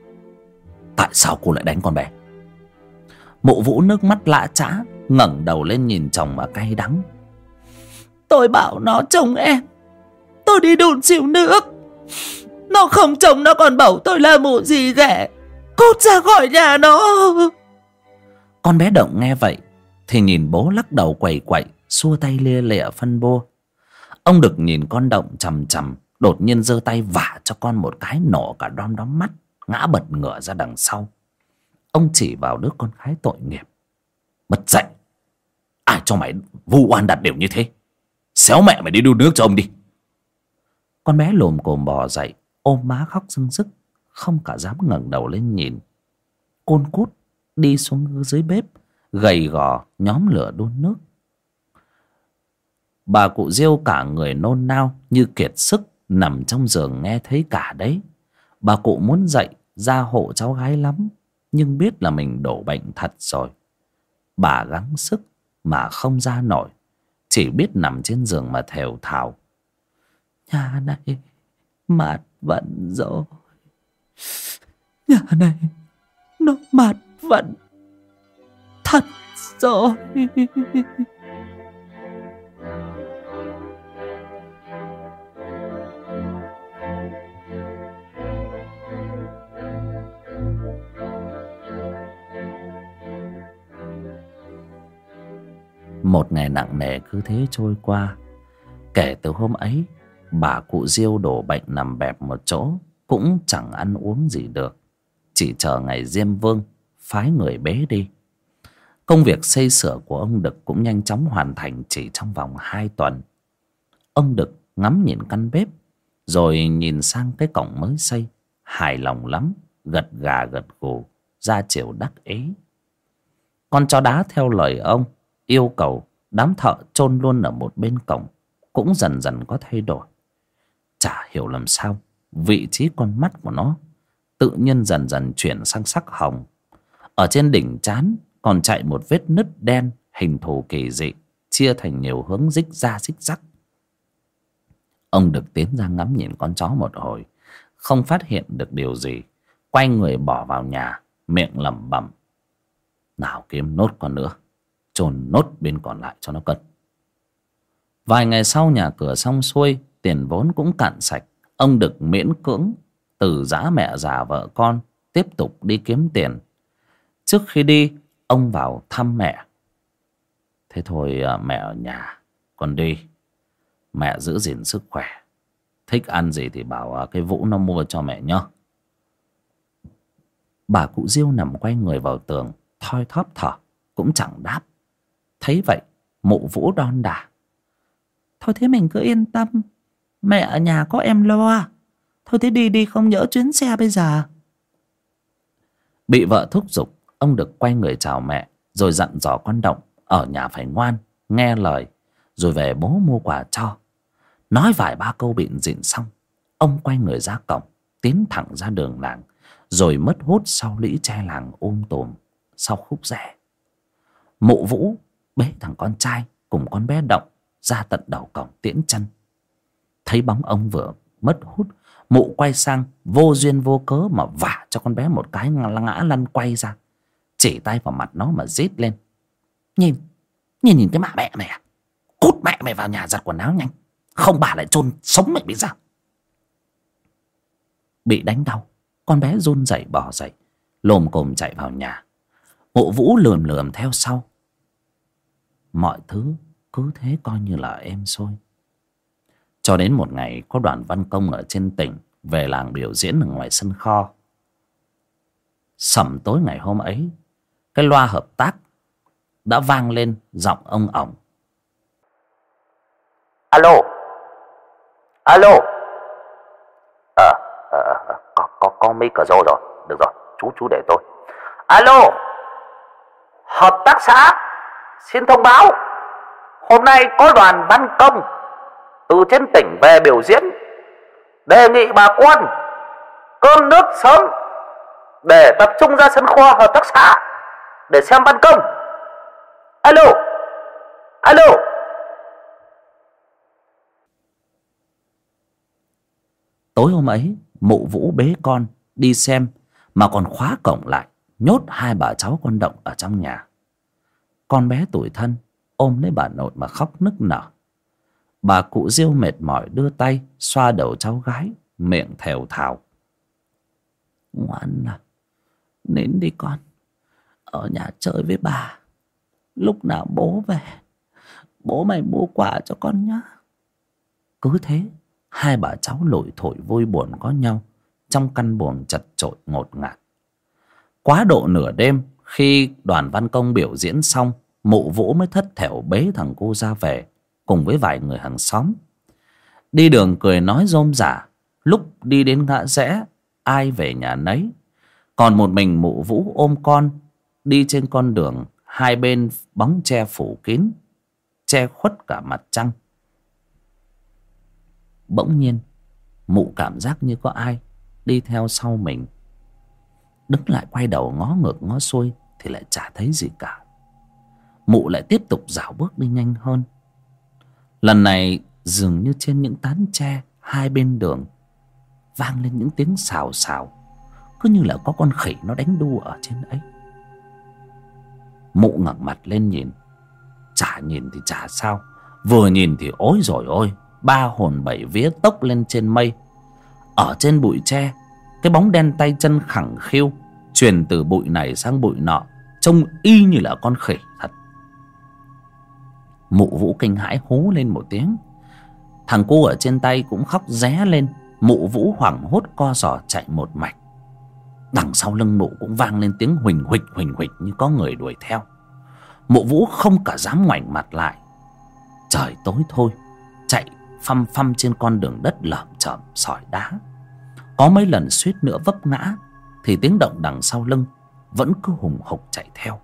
Tại sao cô lại đánh con bé? Mụ vũ nước mắt lã chã ngẩng đầu lên nhìn chồng mà cay đắng. Tôi bảo nó chồng em, Tôi đi đun xỉu nước. Nó không chồng nó còn bảo tôi là mụ gì ghẻ, Cút ra khỏi nhà nó. Con bé Động nghe vậy Thì nhìn bố lắc đầu quẩy quậy, Xua tay lia lịa phân bô Ông được nhìn con Động chằm chằm Đột nhiên giơ tay vả cho con một cái nổ cả đom đóm mắt, Ngã bật ngửa ra đằng sau. Ông chỉ vào đứa con gái tội nghiệp. Bật dậy! Ai cho mày vu oan đặt đều như thế? Xéo mẹ mày đi đun nước cho ông đi! Con bé lồm cồm bò dậy, Ôm má khóc rưng rức, Không cả dám ngẩng đầu lên nhìn. Côn cút đi xuống dưới bếp, Gầy gò, nhóm lửa đun nước. Bà cụ Diêu cả người nôn nao Như kiệt sức Nằm trong giường nghe thấy cả đấy. Bà cụ muốn dậy ra hộ cháu gái lắm, Nhưng biết là mình đổ bệnh thật rồi. Bà gắng sức mà không ra nổi, chỉ biết nằm trên giường mà thều thào. Nhà này, mạt vận rồi. Nhà này, nó mạt vận thật rồi. Một ngày nặng nề cứ thế trôi qua. Kể từ hôm ấy, bà cụ diêu đổ bệnh nằm bẹp một chỗ, cũng chẳng ăn uống gì được. Chỉ chờ ngày diêm vương phái người bế đi. Công việc xây sửa của ông đực cũng nhanh chóng hoàn thành chỉ trong vòng hai tuần. Ông đực ngắm nhìn căn bếp, rồi nhìn sang cái cổng mới xây. Hài lòng lắm, gật gà gật gù, ra chiều đắc ý. Con chó đá theo lời ông yêu cầu đám thợ chôn luôn ở một bên cổng cũng dần dần có thay đổi. Chả hiểu làm sao, vị trí con mắt của nó tự nhiên dần dần chuyển sang sắc hồng. Ở trên đỉnh trán còn chạy một vết nứt đen hình thù kỳ dị, chia thành nhiều hướng rích ra rích rắc. Ông được tiến ra ngắm nhìn con chó một hồi, không phát hiện được điều gì, quay người bỏ vào nhà, miệng lẩm bẩm. Nào kiếm nốt con nữa chồn nốt bên còn lại cho nó cần vài ngày sau nhà cửa xong xuôi, tiền vốn cũng cạn sạch. Ông được miễn cưỡng từ giã mẹ già vợ con tiếp tục đi kiếm tiền. Trước khi đi, ông vào thăm mẹ. Thế thôi à, mẹ ở nhà, còn đi. Mẹ giữ gìn sức khỏe. Thích ăn gì thì bảo à, cái vũ nó mua cho mẹ nhá. Bà cụ diêu nằm quay người vào tường, thoi thóp thở, cũng chẳng đáp thấy vậy, mụ vũ đon đả. Thôi thế mình cứ yên tâm, mẹ ở nhà có em lo. Thôi thế đi đi, không nhỡ chuyến xe bây giờ. Bị vợ thúc giục, ông được quay người chào mẹ, rồi dặn dò con động ở nhà phải ngoan, nghe lời, rồi về bố mua quà cho. Nói vài ba câu bịn dịn xong, ông quay người ra cổng, tiến thẳng ra đường làng, rồi mất hút sau lũy tre làng ôm tùm, sau khúc rẽ. Mụ vũ bế thằng con trai cùng con bé động ra tận đầu cổng tiễn chân. Thấy bóng ông vừa mất hút, mụ quay sang vô duyên vô cớ mà vả cho con bé một cái ngã lăn quay ra, chỉ tay vào mặt nó mà rít lên. Nhìn nhìn nhìn cái mạ mẹ mày à cút mẹ mày vào nhà giặt quần áo nhanh, không bà lại chôn sống mày bị sao? Bị đánh đau, con bé run rẩy bỏ dậy, lồm cồm chạy vào nhà. Mụ vũ lườm lườm theo sau mọi thứ cứ thế coi như là êm xuôi cho đến một ngày có đoàn văn công ở trên tỉnh về làng biểu diễn ở ngoài sân kho. Sẩm tối ngày hôm ấy cái loa hợp tác đã vang lên giọng ông ổng. Alo. Alo. Ờ à, à, có có có rô rồi. Được rồi chú chú để tôi. Alo. Hợp tác xã xin thông báo, hôm nay có đoàn văn công từ trên tỉnh về biểu diễn, đề nghị bà con cơm nước sớm để tập trung ra sân kho hợp tác xã để xem văn công. Alo alo. Tối hôm ấy, mụ vũ bế con đi xem, mà còn khóa cổng lại, nhốt hai bà cháu con động ở trong nhà con bé tuổi thân, ôm lấy bà nội mà khóc nức nở. Bà cụ diêu mệt mỏi đưa tay xoa đầu cháu gái, miệng thều thào. Ngoan à nín đi con. Ở nhà chơi với bà. Lúc nào bố về, bố mày mua quà cho con nhá. Cứ thế, hai bà cháu lội thổi vui buồn có nhau trong căn buồng chật chội ngột ngạt. Quá độ nửa đêm khi đoàn văn công biểu diễn xong, mụ vũ mới thất thểu bế thằng cô ra về, cùng với vài người hàng xóm. Đi đường cười nói rôm rả, lúc đi đến ngã rẽ, ai về nhà nấy. Còn một mình mụ vũ ôm con, đi trên con đường, hai bên bóng che phủ kín, che khuất cả mặt trăng. Bỗng nhiên, mụ cảm giác như có ai đi theo sau mình đứng lại quay đầu ngó ngược ngó xuôi thì lại chả thấy gì cả. Mụ lại tiếp tục dạo bước đi nhanh hơn. Lần này dường như trên những tán tre hai bên đường vang lên những tiếng xào xào, cứ như là có con khỉ nó đánh đu ở trên ấy. Mụ ngẩng mặt lên nhìn. Chả nhìn thì chả sao. Vừa nhìn thì ối rồi ôi, ba hồn bảy vía tốc lên trên mây. Ở trên bụi tre cái bóng đen tay chân khẳng khiu truyền từ bụi này sang bụi nọ, trông y như là con khỉ thật. Mụ vũ kinh hãi hú lên một tiếng. Thằng cô ở trên tay cũng khóc ré lên. Mụ vũ hoảng hốt co giò chạy một mạch. Đằng sau lưng mụ cũng vang lên tiếng huỳnh huỵch huỳnh huỵch như có người đuổi theo. Mụ vũ không cả dám ngoảnh mặt lại. Trời tối thôi, chạy phăm phăm trên con đường đất lởm chởm, sỏi đá có mấy lần suýt nữa vấp ngã, thì tiếng động đằng sau lưng vẫn cứ hùng hục chạy theo.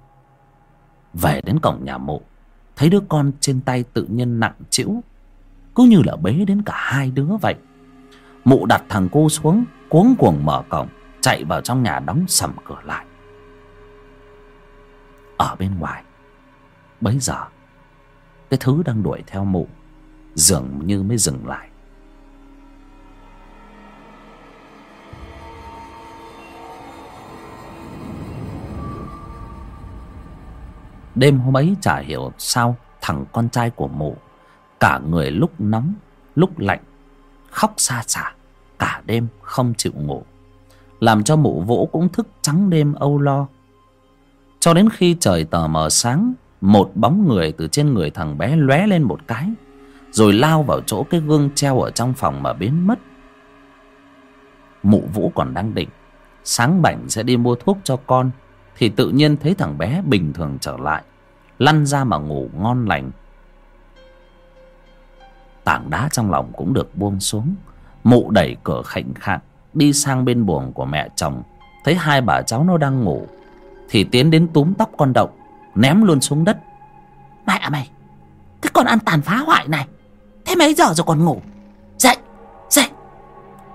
Về đến cổng nhà mụ thấy đứa con trên tay tự nhiên nặng trĩu, cứ như là bế đến cả hai đứa vậy. Mụ đặt thằng cô xuống, cuống cuồng mở cổng, chạy vào trong nhà đóng sầm cửa lại. Ở bên ngoài, bấy giờ, cái thứ đang đuổi theo mụ dường như mới dừng lại. Đêm hôm ấy chả hiểu sao thằng con trai của mụ cả người lúc nóng, lúc lạnh, khóc xa xả, cả đêm không chịu ngủ, làm cho mụ vỗ cũng thức trắng đêm âu lo. Cho đến khi trời tờ mờ sáng, một bóng người từ trên người thằng bé lóe lên một cái, rồi lao vào chỗ cái gương treo ở trong phòng mà biến mất. Mụ vũ còn đang định, sáng bảnh sẽ đi mua thuốc cho con thì tự nhiên thấy thằng bé bình thường trở lại, lăn ra mà ngủ ngon lành. Tảng đá trong lòng cũng được buông xuống, mụ đẩy cửa khệnh khạng, đi sang bên buồng của mẹ chồng. Thấy hai bà cháu nó đang ngủ, thì tiến đến túm tóc con động ném luôn xuống đất. Mẹ mày, cái con ăn tàn phá hoại này, thế mấy giờ rồi còn ngủ? Dậy dậy,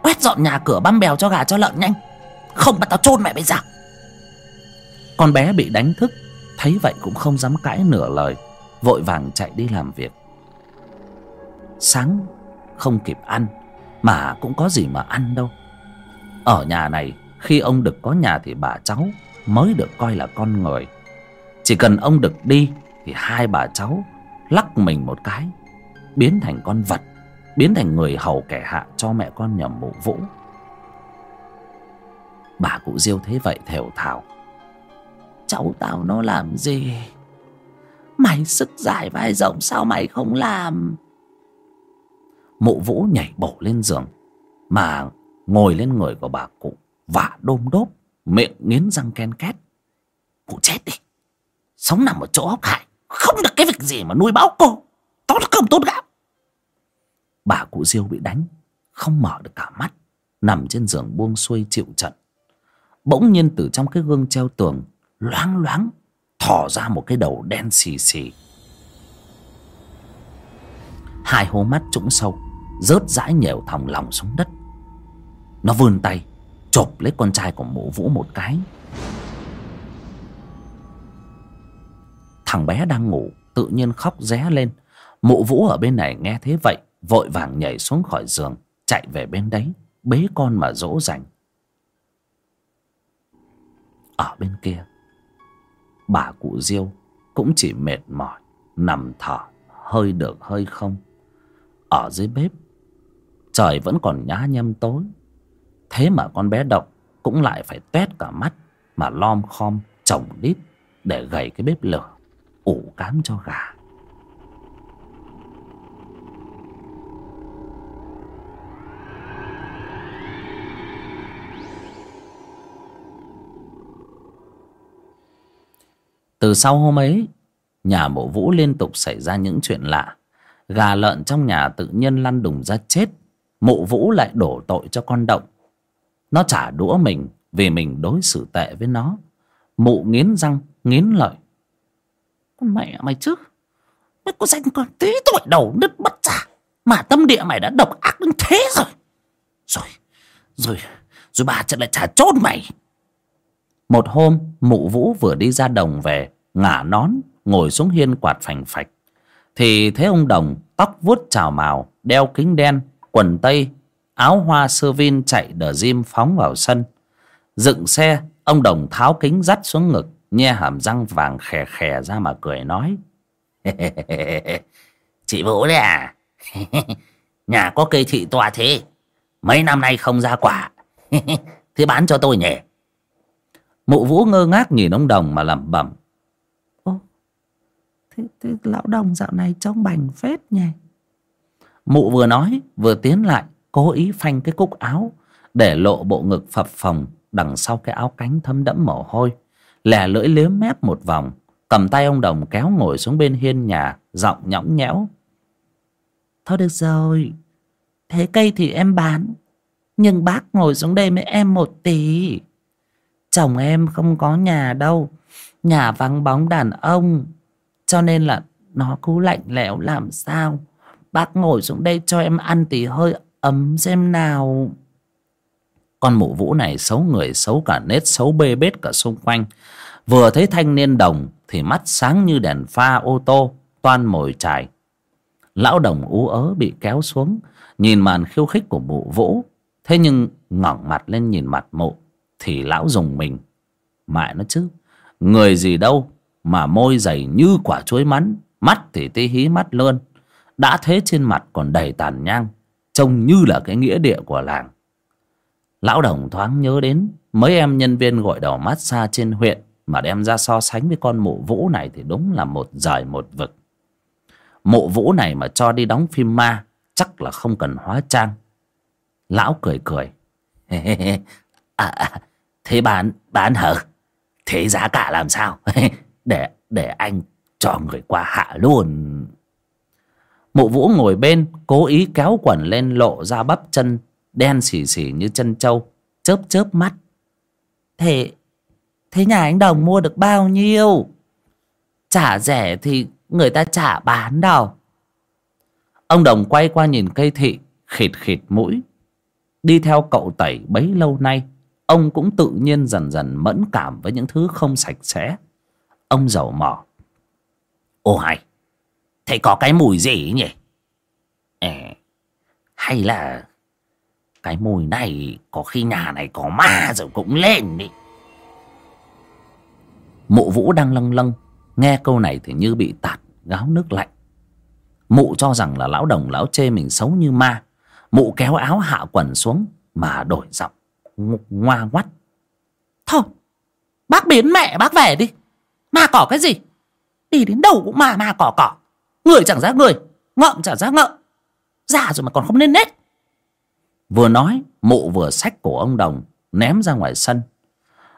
quét dọn nhà cửa băm bèo cho gà cho lợn nhanh. Không mà tao chôn mẹ bây giờ con bé bị đánh thức. Thấy vậy cũng không dám cãi nửa lời, vội vàng chạy đi làm việc. Sáng không kịp ăn, mà cũng có gì mà ăn đâu. Ở nhà này, khi ông đực có nhà thì bà cháu mới được coi là con người. Chỉ cần ông đực đi thì hai bà cháu lắc mình một cái, biến thành con vật, biến thành người hầu kẻ hạ cho mẹ con nhầm mụ vũ. Bà cụ diêu thế vậy thều thào cháu tao nó làm gì? Mày sức dài vai rộng sao mày không làm? Mụ vũ nhảy bổ lên giường, mà ngồi lên người của bà cụ Vả đôm đốp, miệng nghiến răng ken két. Cụ chết đi, sống nằm ở chỗ hốc hải không được cái việc gì mà nuôi báo cô. Tốt cơm tốt gạo bà cụ diêu bị đánh, không mở được cả mắt, nằm trên giường buông xuôi chịu trận. Bỗng nhiên từ trong cái gương treo tường loáng loáng thò ra một cái đầu đen xì xì. Hai hố mắt trũng sâu, rớt rãi nhều thòng lòng xuống đất. Nó vươn tay, chộp lấy con trai của mụ vũ một cái. Thằng bé đang ngủ, tự nhiên khóc ré lên. Mụ vũ ở bên này nghe thế vậy, vội vàng nhảy xuống khỏi giường, chạy về bên đấy, bế con mà dỗ dành. Ở bên kia bà cụ diêu cũng chỉ mệt mỏi, nằm thở, hơi được hơi không. Ở dưới bếp, trời vẫn còn nhá nhem tối. Thế mà con bé động cũng lại phải toét cả mắt mà lom khom, chồng đít để gầy cái bếp lửa, ủ cám cho gà. Từ sau hôm ấy, nhà mộ vũ liên tục xảy ra những chuyện lạ. Gà lợn trong nhà tự nhiên lăn đùng ra chết, mộ vũ lại đổ tội cho con động. Nó trả đũa mình vì mình đối xử tệ với nó. Mụ nghiến răng, nghiến lợi. Con mẹ mày chứ, mày có danh con tí tuổi đầu nứt mất giả mà tâm địa mày đã độc ác đến thế rồi. Rồi rồi rồi bà chợt lại trả chốt mày. Một hôm, mụ vũ vừa đi ra đồng về ngả nón, ngồi xuống hiên quạt phành phạch. Thì thấy ông đồng tóc vuốt trào màu, đeo kính đen, quần tây, áo hoa sơ vin chạy đờ diêm phóng vào sân. Dựng xe, ông đồng tháo kính dắt xuống ngực, nhe hàm răng vàng khè khè ra mà cười nói. Chị vũ đấy à? Nhà có cây thị tòa thế, mấy năm nay không ra quả. Thế bán cho tôi nhỉ? Mụ vũ ngơ ngác nhìn ông đồng mà lẩm bẩm thế, thế lão đồng dạo này trông bành phết nhỉ? Mụ vừa nói vừa tiến lại cố ý phanh cái cúc áo để lộ bộ ngực phập phồng đằng sau cái áo cánh thấm đẫm mồ hôi lè lưỡi liếm mép một vòng cầm tay ông đồng kéo ngồi xuống bên hiên nhà giọng nhõng nhẽo. Thôi được rồi thế cây thì em bán nhưng bác ngồi xuống đây với em một tí. Chồng em không có nhà đâu nhà vắng bóng đàn ông cho nên là nó cứ lạnh lẽo, làm sao? Bác ngồi xuống đây cho em ăn tí hơi ấm xem nào. Con mụ vũ này xấu người, xấu cả nết, xấu bê bết cả xung quanh. Vừa thấy thanh niên đồng thì mắt sáng như đèn pha ô tô, toan mồi chài. Lão đồng ú ớ bị kéo xuống, nhìn màn khiêu khích của mụ vũ. Thế nhưng ngẩng mặt lên nhìn mặt mụ thì lão dùng mình. Mẹ nó chứ, người gì đâu mà môi dày như quả chuối mắn mắt thì tí hí mắt lơn, đã thế trên mặt còn đầy tàn nhang trông như là cái nghĩa địa của làng. Lão đồng thoáng nhớ đến mấy em nhân viên gọi đầu xa trên huyện mà đem ra so sánh với con mụ vũ này thì đúng là một giời một vực. Mụ vũ này mà cho đi đóng phim ma chắc là không cần hóa trang. Lão cười cười. À, à, thế bán bán hở? Thế giá cả làm sao? để để anh cho người qua hạ luôn. Mụ vũ ngồi bên, cố ý kéo quần lên lộ ra bắp chân, đen xì xì như chân trâu, chớp chớp mắt. Thế thế nhà anh đồng mua được bao nhiêu? Trả rẻ thì người ta chả bán đâu. Ông đồng quay qua nhìn cây thị, khịt khịt mũi. Đi theo cậu tẩy bấy lâu nay, ông cũng tự nhiên dần dần mẫn cảm với những thứ không sạch sẽ ông dầu mỏ. Ô hay thấy có cái mùi gì nhỉ? À, hay là cái mùi này có khi nhà này có ma rồi cũng lên đi. Mụ vũ đang lâng lâng nghe câu này thì như bị tạt gáo nước lạnh. Mụ cho rằng là lão đồng lão chê mình xấu như ma. Mụ kéo áo hạ quần xuống mà đổi giọng ngoa ngoắt. Thôi bác biến mẹ bác về đi ma cỏ cái gì? Đi đến đâu cũng ma ma cỏ cỏ. Người chẳng ra người ngợm chẳng ra ngợm già rồi mà còn không nên nết. Vừa nói, mụ vừa xách cổ ông đồng, ném ra ngoài sân.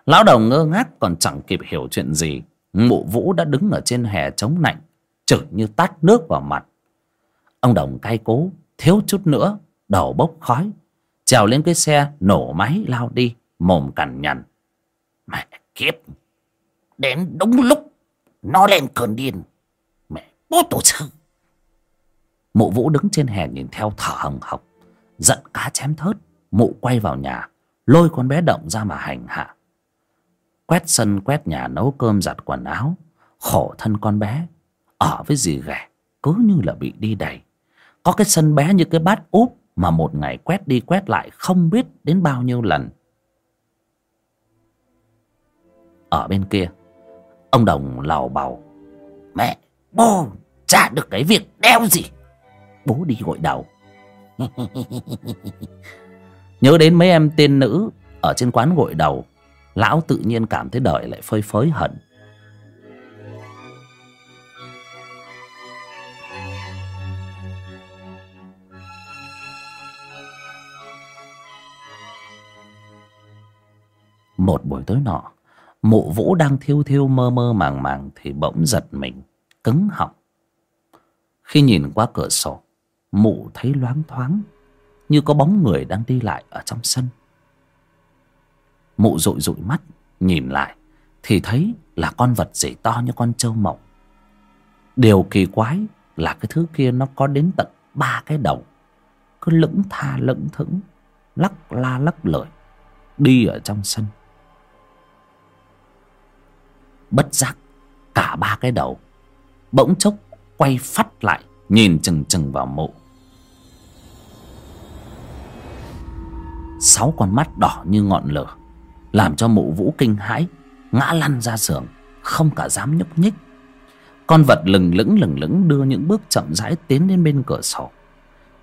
Lão đồng ngơ ngác còn chẳng kịp hiểu chuyện gì. Mụ vũ đã đứng ở trên hè chống nạnh chửi như tát nước vào mặt. Ông đồng cay cố, thiếu chút nữa, đầu bốc khói. Trèo lên cái xe, nổ máy lao đi, mồm cằn nhằn. Mẹ kiếp! Đến đúng lúc nó lên cơn điên. Mẹ, bố tổ sư. Mụ vũ đứng trên hè nhìn theo thở hồng hộc, giận cá chém thớt, mụ quay vào nhà, lôi con bé động ra mà hành hạ. Quét sân, quét nhà nấu cơm, giặt quần áo, khổ thân con bé, ở với dì ghẻ, cứ như là bị đi đầy. Có cái sân bé như cái bát úp mà một ngày quét đi quét lại không biết đến bao nhiêu lần. Ở bên kia ông đồng lào bào mẹ, bố chả được cái việc đeo gì. Bố đi gội đầu. Nhớ đến mấy em tiên nữ ở trên quán gội đầu, lão tự nhiên cảm thấy đời lại phơi phới hận một buổi tối nọ mụ vũ đang thiêu thiêu mơ mơ màng màng thì bỗng giật mình, cứng họng. Khi nhìn qua cửa sổ, mụ thấy loáng thoáng như có bóng người đang đi lại ở trong sân. Mụ dụi dụi mắt, nhìn lại thì thấy là con vật gì to như con trâu mộng. Điều kỳ quái là cái thứ kia nó có đến tận ba cái đầu, cứ lững tha lững thững, lắc la lắc lưỡi, đi ở trong sân bất giác cả ba cái đầu bỗng chốc quay phát lại nhìn chừng chừng vào mụ sáu con mắt đỏ như ngọn lửa làm cho mụ vũ kinh hãi ngã lăn ra giường không cả dám nhúc nhích. Con vật lừng lững lừng lững đưa những bước chậm rãi tiến đến bên cửa sổ.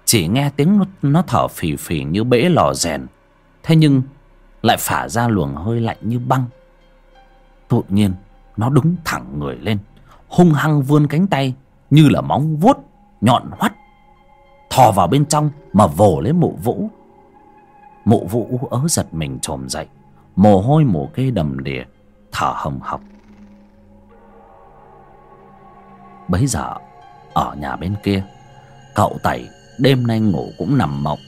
Chỉ nghe tiếng nó, nó thở phì phì như bể lò rèn thế nhưng lại phả ra luồng hơi lạnh như băng. Tự nhiên nó đứng thẳng người lên, hung hăng vươn cánh tay như là móng vuốt nhọn hoắt, thò vào bên trong mà vồ lấy mụ vũ. Mụ vũ ớ giật mình trồm dậy, mồ hôi mồ kê đầm đìa, thở hồng hộc. Bấy giờ, ở nhà bên kia, cậu tẩy đêm nay ngủ cũng nằm mộng,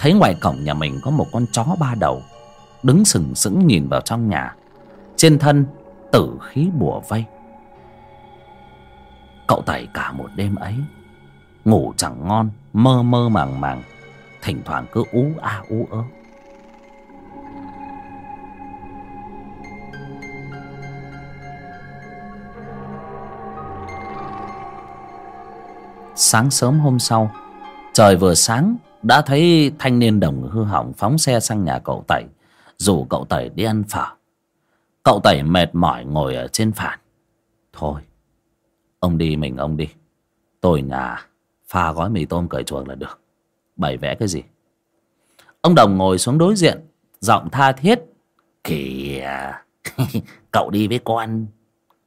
thấy ngoài cổng nhà mình có một con chó ba đầu, đứng sừng sững nhìn vào trong nhà. Trên thân tử khí bùa vây. Cậu tẩy cả một đêm ấy, ngủ chẳng ngon, mơ mơ màng màng, thỉnh thoảng cứ ú a ú ớ. Sáng sớm hôm sau, trời vừa sáng, đã thấy thanh niên đồng hư hỏng phóng xe sang nhà cậu tẩy rủ cậu tẩy đi ăn phở cậu tẩy mệt mỏi ngồi ở trên phản. Thôi, ông đi mình ông đi. Tôi nhà pha gói mì tôm cởi chuồng là được. Bày vẽ cái gì? Ông đồng ngồi xuống đối diện, giọng tha thiết. Kìa, cậu đi với con.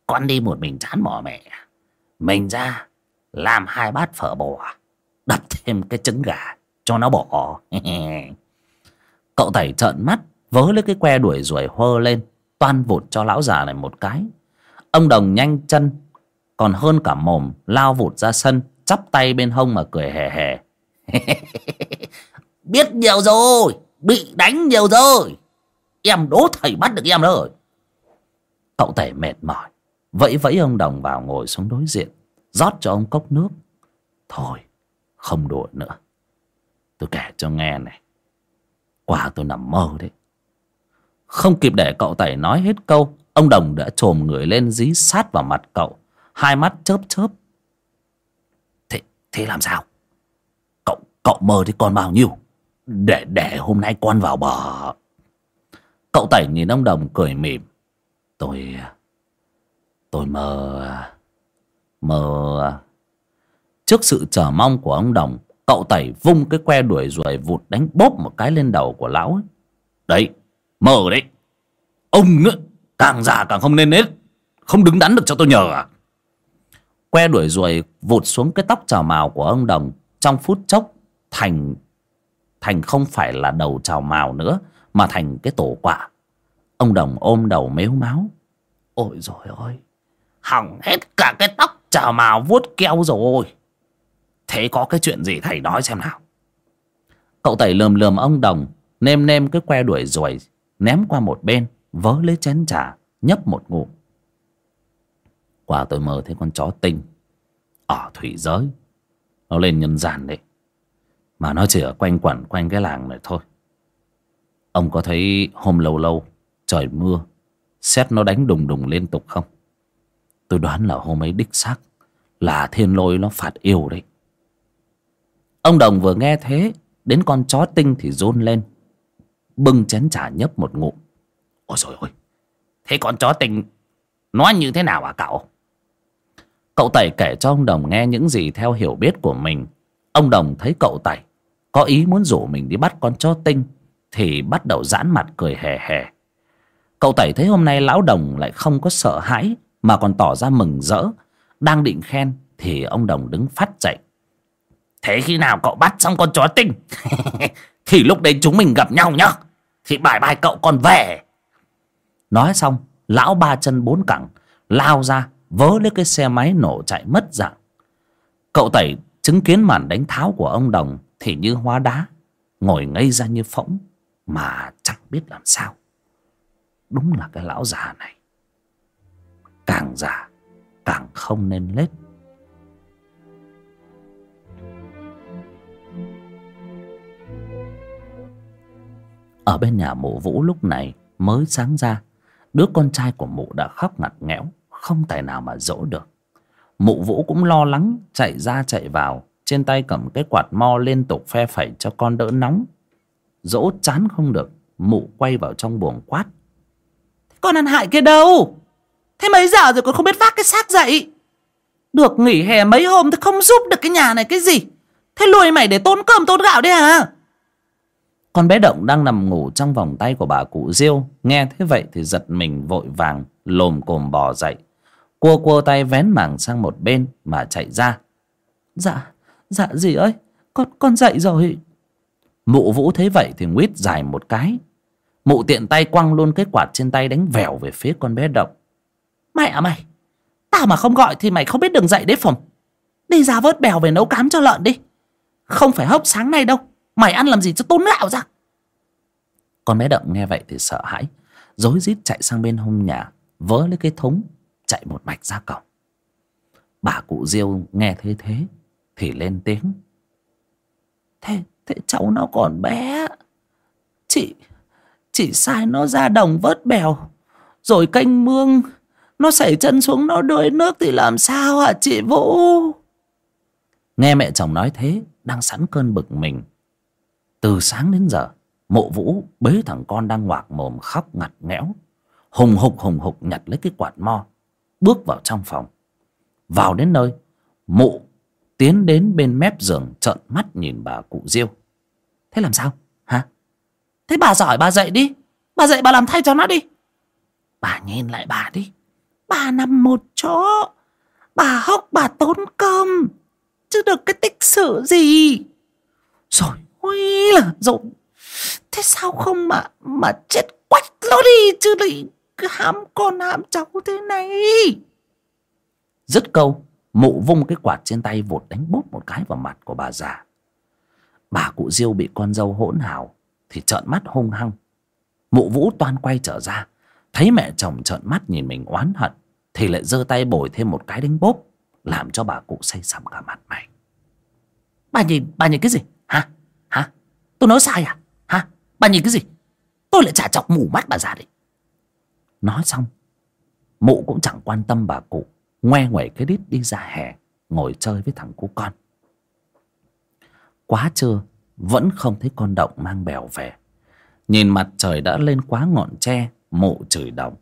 Con đi một mình chán bỏ mẹ. Mình ra, làm hai bát phở bò, đập thêm cái trứng gà cho nó bỏ. Cậu tẩy trợn mắt, vớ lấy cái que đuổi ruồi hơ lên toan vụt cho lão già này một cái. Ông đồng nhanh chân, còn hơn cả mồm, lao vụt ra sân, chắp tay bên hông mà cười hề hề. Biết nhiều rồi, bị đánh nhiều rồi. Em đố thầy bắt được em rồi. Cậu tể mệt mỏi, vẫy vẫy ông đồng vào ngồi xuống đối diện, rót cho ông cốc nước. Thôi, không đùa nữa. Tôi kể cho nghe này. Qua tôi nằm mơ đấy không kịp để cậu tẩy nói hết câu, ông đồng đã trồm người lên dí sát vào mặt cậu. Hai mắt chớp chớp. Thế thế làm sao? Cậu cậu mơ thì còn bao nhiêu? Để để hôm nay con vào bờ. Cậu tẩy nhìn ông đồng cười mỉm. Tôi tôi mơ mơ. Trước sự chờ mong của ông đồng, cậu tẩy vung cái que đuổi ruồi vụt đánh bốp một cái lên đầu của lão ấy. Đấy mở đấy. Ông nữa càng già càng không nên nết. Không đứng đắn được cho tôi nhờ à? Que đuổi ruồi vụt xuống cái tóc trào màu của ông đồng. Trong phút chốc, thành thành không phải là đầu trào màu nữa, mà thành cái tổ quả. Ông đồng ôm đầu mếu máu. Ôi rồi ôi hỏng hết cả cái tóc trào màu vuốt keo rồi. Thế có cái chuyện gì thầy nói xem nào? Cậu tẩy lườm lườm ông đồng, nêm nêm cái que đuổi ruồi ném qua một bên, vớ lấy chén trà, nhấp một ngụm. Quả tôi mơ thấy con chó tinh ở thủy giới. Nó lên nhân gian đấy. Mà nó chỉ ở quanh quẩn quanh cái làng này thôi. Ông có thấy hôm lâu lâu trời mưa, xét nó đánh đùng đùng liên tục không? Tôi đoán là hôm ấy đích xác là thiên lôi nó phạt yêu đấy. Ông đồng vừa nghe thế, đến con chó tinh thì rôn lên bưng chén trà nhấp một ngụm. Ôi rồi ôi, thế con chó tinh nó như thế nào à cậu? Cậu tẩy kể cho ông đồng nghe những gì theo hiểu biết của mình. Ông đồng thấy cậu tẩy có ý muốn rủ mình đi bắt con chó tinh thì bắt đầu giãn mặt cười hề hề. Cậu tẩy thấy hôm nay lão đồng lại không có sợ hãi mà còn tỏ ra mừng rỡ, đang định khen thì ông đồng đứng phát dậy. Thế khi nào cậu bắt xong con chó tinh? Thì lúc đấy chúng mình gặp nhau nhá thì bài bài cậu còn về. Nói xong, lão ba chân bốn cẳng, lao ra, vớ lấy cái xe máy nổ chạy mất dạng. Cậu tẩy chứng kiến màn đánh tháo của ông đồng thì như hóa đá, ngồi ngây ra như phỗng, mà chẳng biết làm sao. Đúng là cái lão già này. Càng già, càng không nên lết. Ở bên nhà mụ vũ lúc này mới sáng ra, đứa con trai của mụ đã khóc ngặt nghẽo, không tài nào mà dỗ được. Mụ vũ cũng lo lắng chạy ra chạy vào, trên tay cầm cái quạt mo liên tục phe phẩy cho con đỡ nóng. Dỗ chán không được, mụ quay vào trong buồng quát. Con ăn hại kia đâu? Thế mấy giờ rồi còn không biết vác cái xác dậy? Được nghỉ hè mấy hôm thì không giúp được cái nhà này cái gì? Thế lùi mày để tốn cơm tốn gạo đấy à con bé động đang nằm ngủ trong vòng tay của bà cụ diêu. Nghe thế vậy thì giật mình, vội vàng, lồm cồm bò dậy. Cua cua tay vén màng sang một bên mà chạy ra. Dạ dạ gì ơi, con con dậy rồi. Mụ vũ thấy vậy thì nguýt dài một cái. Mụ tiện tay quăng luôn cái quạt trên tay đánh vèo về phía con bé động. Mẹ à mày, tao mà không gọi thì mày không biết đường dậy đấy phòng đi ra vớt bèo về nấu cám cho lợn đi. Không phải hốc sáng nay đâu mày ăn làm gì cho tốn lạo ra? Con bé động nghe vậy thì sợ hãi. Rối rít chạy sang bên hông nhà, vớ lấy cái thúng, chạy một mạch ra cổng. Bà cụ diêu nghe thấy thế thì lên tiếng. Thế thế cháu nó còn bé. Chị chị sai nó ra đồng vớt bèo. Rồi canh mương, nó xảy chân xuống nó đuối nước thì làm sao hả chị vũ? Nghe mẹ chồng nói thế, đang sẵn cơn bực mình từ sáng đến giờ, mộ vũ bế thằng con đang ngoạc mồm khóc ngặt nghẽo. Hùng hục hùng hục nhặt lấy cái quạt mo, bước vào trong phòng. Vào đến nơi mụ tiến đến bên mép giường trợn mắt nhìn bà cụ diêu. Thế làm sao? Hả? Thế bà giỏi, bà dậy đi. Bà dậy bà làm thay cho nó đi. Bà nhìn lại bà đi. Bà nằm một chỗ. Bà hốc bà tốn cơm. Chứ được cái tích sự gì? Rồi ôi là rộn thế sao không mà mà chết quách nó đi, chứ lại cứ con hãm cháu thế này? Dứt câu, mụ vung cái quạt trên tay vụt đánh bốp một cái vào mặt của bà già. Bà cụ diêu bị con dâu hỗn hào, thì trợn mắt hung hăng. Mụ vũ toan quay trở ra, thấy mẹ chồng trợn mắt nhìn mình oán hận, thì lại giơ tay bồi thêm một cái đánh bốp làm cho bà cụ say sầm cả mặt mày. Bà nhìn bà nhìn cái gì? Tôi nói sai à? Hả? Bà nhìn cái gì? Tôi lại chả chọc mù mắt bà già đấy. Nói xong, mụ cũng chẳng quan tâm bà cụ, ngoe nguẩy cái đít đi ra hè, ngồi chơi với thằng cu con. Quá trưa, vẫn không thấy con động mang bèo về. Nhìn mặt trời đã lên quá ngọn tre, mụ chửi động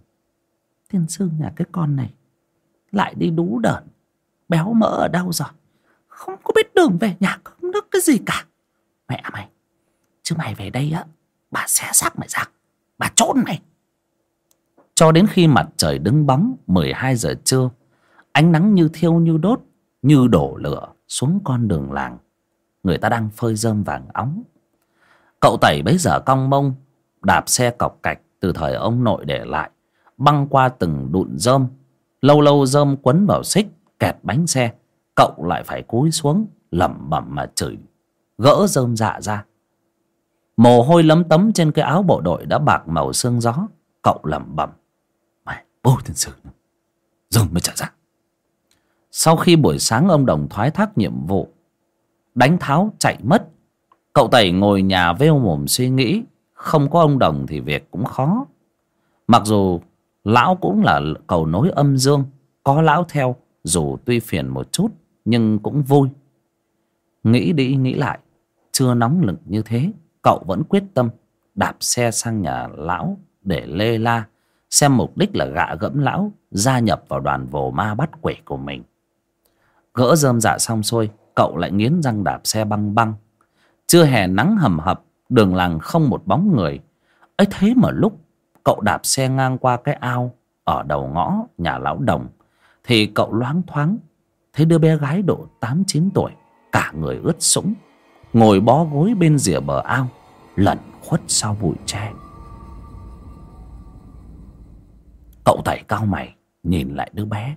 tiên sư nhà cái con này, lại đi đú đợn béo mỡ ở đâu rồi? Không có biết đường về nhà không nước cái gì cả. Mẹ mày chứ mày về đây á, bà xé xác mày ra. Bà trốn mày cho đến khi mặt trời đứng bóng, mười hai giờ trưa, ánh nắng như thiêu như đốt, như đổ lửa xuống con đường làng. Người ta đang phơi rơm vàng óng. Cậu tẩy bấy giờ cong mông, đạp xe cọc cạch từ thời ông nội để lại, băng qua từng đụn rơm. Lâu lâu rơm quấn vào xích, kẹt bánh xe, cậu lại phải cúi xuống, lẩm bẩm mà chửi, gỡ rơm dạ ra mồ hôi lấm tấm trên cái áo bộ đội đã bạc màu sương gió, cậu lẩm bẩm. Mày vô tiền sử. Dừng mới trả ra sau khi buổi sáng ông đồng thoái thác nhiệm vụ, đánh tháo chạy mất, cậu tẩy ngồi nhà vêu mồm suy nghĩ, không có ông đồng thì việc cũng khó. Mặc dù lão cũng là cầu nối âm dương, có lão theo, dù tuy phiền một chút, nhưng cũng vui. Nghĩ đi nghĩ lại, chưa nóng lực như thế cậu vẫn quyết tâm đạp xe sang nhà lão để lê la, xem mục đích là gạ gẫm lão gia nhập vào đoàn vồ ma bắt quỷ của mình. Gỡ rơm dạ xong xuôi, cậu lại nghiến răng đạp xe băng băng. Chưa hè nắng hầm hập, đường làng không một bóng người. Ấy thế mà lúc cậu đạp xe ngang qua cái ao ở đầu ngõ nhà lão đồng, thì cậu loáng thoáng thấy đứa bé gái độ tám chín tuổi, cả người ướt sũng ngồi bó gối bên rìa bờ ao, lẩn khuất sau bụi tre. Cậu tẩy cao mày, nhìn lại đứa bé.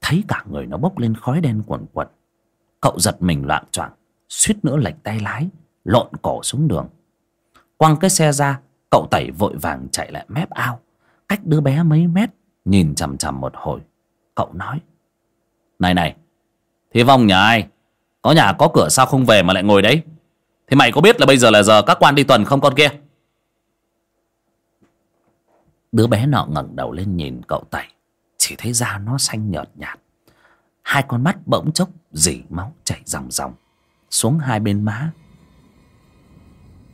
Thấy cả người nó bốc lên khói đen quần quật. Cậu giật mình loạn choạng, suýt nữa lệch tay lái, lộn cổ xuống đường. Quăng cái xe ra, cậu tẩy vội vàng chạy lại mép ao. Cách đứa bé mấy mét, nhìn chằm chằm một hồi. Cậu nói, này này, Thi vong nhà ai? Có nhà có cửa sao không về mà lại ngồi đấy? Thế mày có biết là bây giờ là giờ các quan đi tuần không con kia? Đứa bé nọ ngẩng đầu lên nhìn cậu tẩy. Chỉ thấy da nó xanh nhợt nhạt. Hai con mắt bỗng chốc dỉ máu chảy ròng ròng. Xuống hai bên má.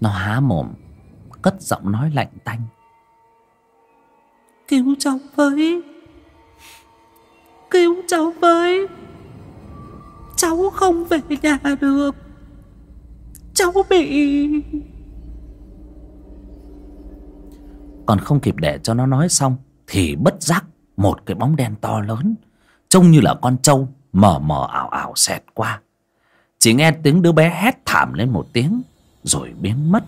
Nó há mồm cất giọng nói lạnh tanh. Cứu cháu với. Cứu cháu với cháu không về nhà được. Cháu bị còn không kịp để cho nó nói xong, thì bất giác một cái bóng đen to lớn, trông như là con trâu, mờ mờ ảo ảo xẹt qua. Chỉ nghe tiếng đứa bé hét thảm lên một tiếng, rồi biến mất.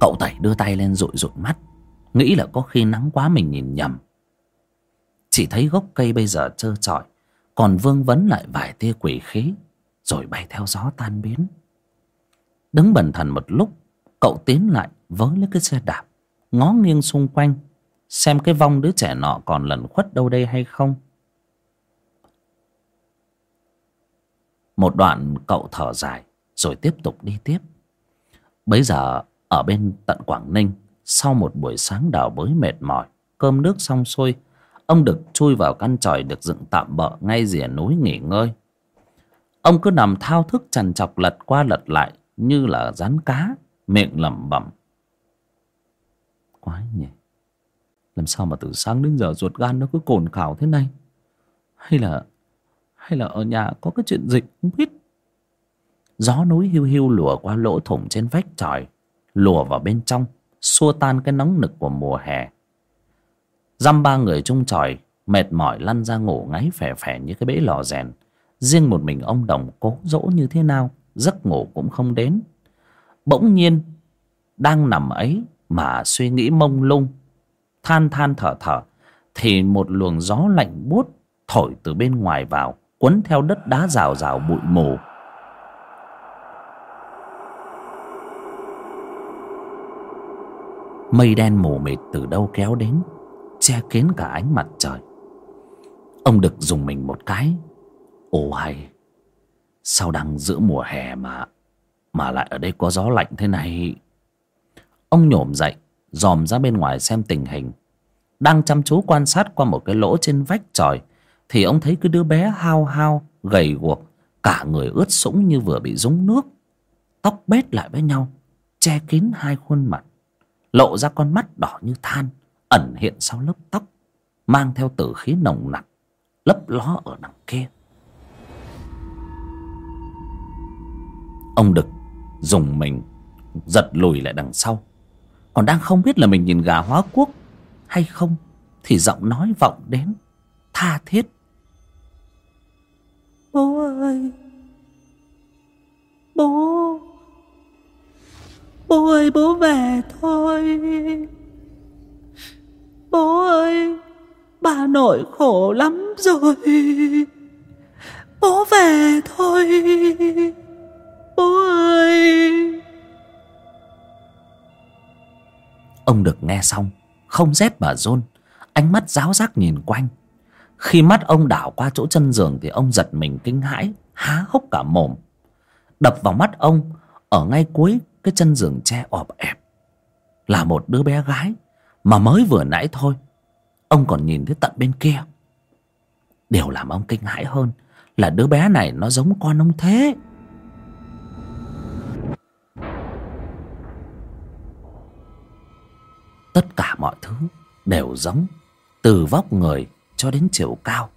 Cậu tẩy đưa tay lên dụi dụi mắt, nghĩ là có khi nắng quá mình nhìn nhầm chỉ thấy gốc cây bây giờ trơ trọi, còn vương vấn lại vài tia quỷ khí, rồi bay theo gió tan biến. Đứng bần thần một lúc, cậu tiến lại vớ lấy cái xe đạp, ngó nghiêng xung quanh, xem cái vong đứa trẻ nọ còn lẩn khuất đâu đây hay không. Một đoạn cậu thở dài, rồi tiếp tục đi tiếp. Bấy giờ, ở bên tận quảng ninh, sau một buổi sáng đào bới mệt mỏi, cơm nước xong xuôi ông được chui vào căn tròi được dựng tạm bợ ngay rìa núi nghỉ ngơi. Ông cứ nằm thao thức trằn trọc lật qua lật lại như là rán cá, miệng lẩm bẩm. Quái nhỉ? Làm sao mà từ sáng đến giờ ruột gan nó cứ cồn cào thế này? Hay là hay là ở nhà có cái chuyện dịch không biết? Gió núi hiu hiu lùa qua lỗ thủng trên vách tròi lùa vào bên trong, xua tan cái nóng nực của mùa hè dăm ba người chung tròi mệt mỏi lăn ra ngủ ngáy phè phè như cái bể lò rèn. Riêng một mình ông đồng cố dỗ như thế nào, giấc ngủ cũng không đến. Bỗng nhiên, đang nằm ấy mà suy nghĩ mông lung, than than thở thở, thì một luồng gió lạnh buốt thổi từ bên ngoài vào quấn theo đất đá rào rào bụi mù. Mây đen mù mịt từ đâu kéo đến? Che kín cả ánh mặt trời. Ông đực dùng mình một cái. Ồ hay, sao đang giữa mùa hè mà mà lại ở đây có gió lạnh thế này? Ông nhổm dậy, dòm ra bên ngoài xem tình hình. Đang chăm chú quan sát qua một cái lỗ trên vách tròi thì ông thấy cái đứa bé hao hao, gầy guộc, cả người ướt sũng như vừa bị rúng nước. Tóc bết lại với nhau, che kín hai khuôn mặt, lộ ra con mắt đỏ như than ẩn hiện sau lớp tóc, mang theo tử khí nồng nặc, lấp ló ở đằng kia. Ông đực dùng mình, giật lùi lại đằng sau. Còn đang không biết là mình nhìn gà hóa quốc hay không, thì giọng nói vọng đến, tha thiết. Bố ơi! Bố! Bố ơi, bố về thôi! Bố ơi, bà nội khổ lắm rồi. Bố về thôi. Bố ơi. Ông được nghe xong, không rét mà run, ánh mắt giáo giác nhìn quanh. Khi mắt ông đảo qua chỗ chân giường thì ông giật mình kinh hãi, há hốc cả mồm. Đập vào mắt ông, ở ngay cuối cái chân giường tre ọp ẹp. Là một đứa bé gái mà mới vừa nãy thôi, ông còn nhìn thấy tận bên kia. Điều làm ông kinh hãi hơn là đứa bé này nó giống con ông thế. Tất cả mọi thứ đều giống từ vóc người cho đến chiều cao,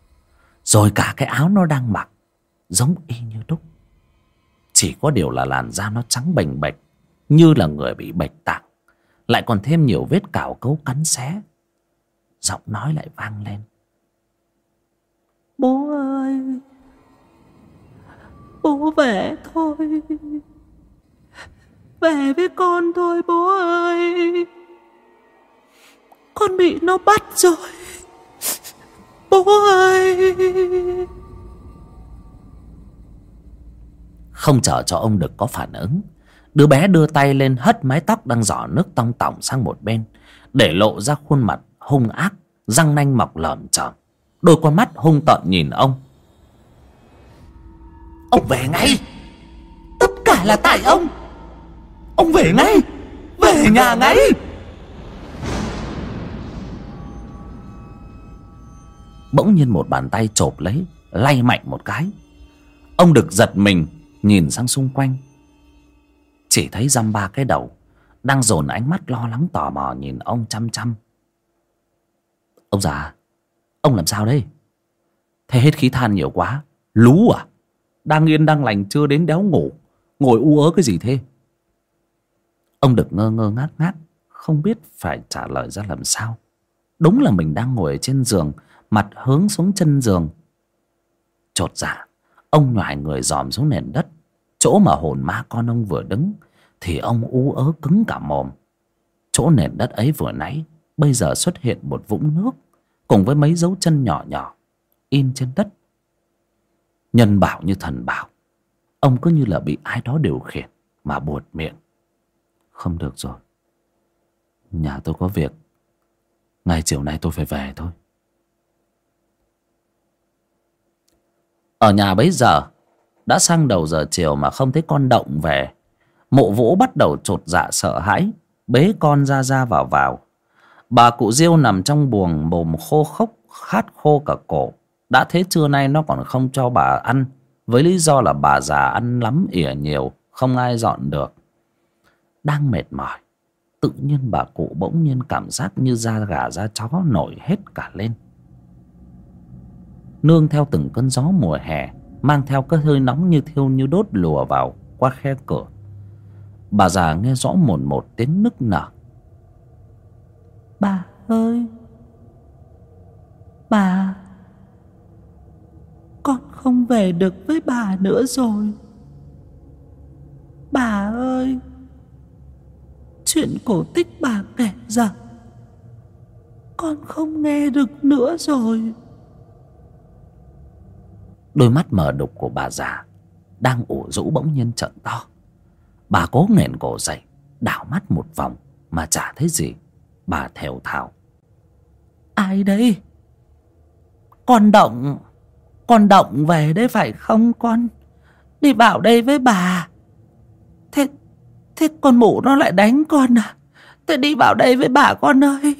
rồi cả cái áo nó đang mặc giống y như đúc. Chỉ có điều là làn da nó trắng bềnh bệch, như là người bị bệch tạc lại còn thêm nhiều vết cào cấu cắn xé. Giọng nói lại vang lên. Bố ơi bố về thôi. Về với con thôi bố ơi. Con bị nó bắt rồi. Bố ơi. Không chờ cho ông được có phản ứng đứa bé đưa tay lên hất mái tóc đang giỏ nước tong tỏng sang một bên để lộ ra khuôn mặt hung ác răng nanh mọc lởm chởm. Đôi con mắt hung tợn nhìn ông. Ông về ngay. Tất cả là tại ông. Ông về ngay. Về nhà ngay. Bỗng nhiên một bàn tay chộp lấy lay mạnh một cái. Ông đực giật mình nhìn sang xung quanh chỉ thấy dăm ba cái đầu, đang dồn ánh mắt lo lắng tò mò nhìn ông chăm chăm. Ông già, ông làm sao đây? Thế hết khí than nhiều quá, lú à? Đang yên đang lành chưa đến đéo ngủ, ngồi u ớ cái gì thế? Ông được ngơ ngơ ngác ngác không biết phải trả lời ra làm sao. Đúng là mình đang ngồi trên giường, mặt hướng xuống chân giường. Chột dạ ông nhòi người dòm xuống nền đất chỗ mà hồn ma con ông vừa đứng, thì ông ú ớ cứng cả mồm. Chỗ nền đất ấy vừa nãy, bây giờ xuất hiện một vũng nước, cùng với mấy dấu chân nhỏ nhỏ, in trên đất. Nhân bảo như thần bảo, ông cứ như là bị ai đó điều khiển mà buột miệng. Không được rồi. Nhà tôi có việc. Ngày chiều nay tôi phải về thôi. Ở nhà bấy giờ đã sang đầu giờ chiều mà không thấy con động về. Mộ vũ bắt đầu chột dạ sợ hãi, bế con ra ra vào vào. Bà cụ diêu nằm trong buồng mồm khô khốc, khát khô cả cổ. Đã thế trưa nay nó còn không cho bà ăn, với lý do là bà già ăn lắm, ỉa nhiều, không ai dọn được. Đang mệt mỏi, tự nhiên bà cụ bỗng nhiên cảm giác như da gà da chó nổi hết cả lên. Nương theo từng cơn gió mùa hè mang theo cái hơi nóng như thiêu như đốt lùa vào qua khe cửa. Bà già nghe rõ mồn một tiếng nức nở. Bà ơi! Bà! Con không về được với bà nữa rồi. Bà ơi! Chuyện cổ tích bà kể rằng con không nghe được nữa rồi đôi mắt mờ đục của bà già đang ủ rũ bỗng nhiên trợn to. Bà cố nghển cổ dậy đảo mắt một vòng mà chả thấy gì. Bà thều thào. Ai đây? Con động con động về đây phải không con? Đi vào đây với bà. Thế thế con mụ nó lại đánh con à? Thế đi vào đây với bà con ơi.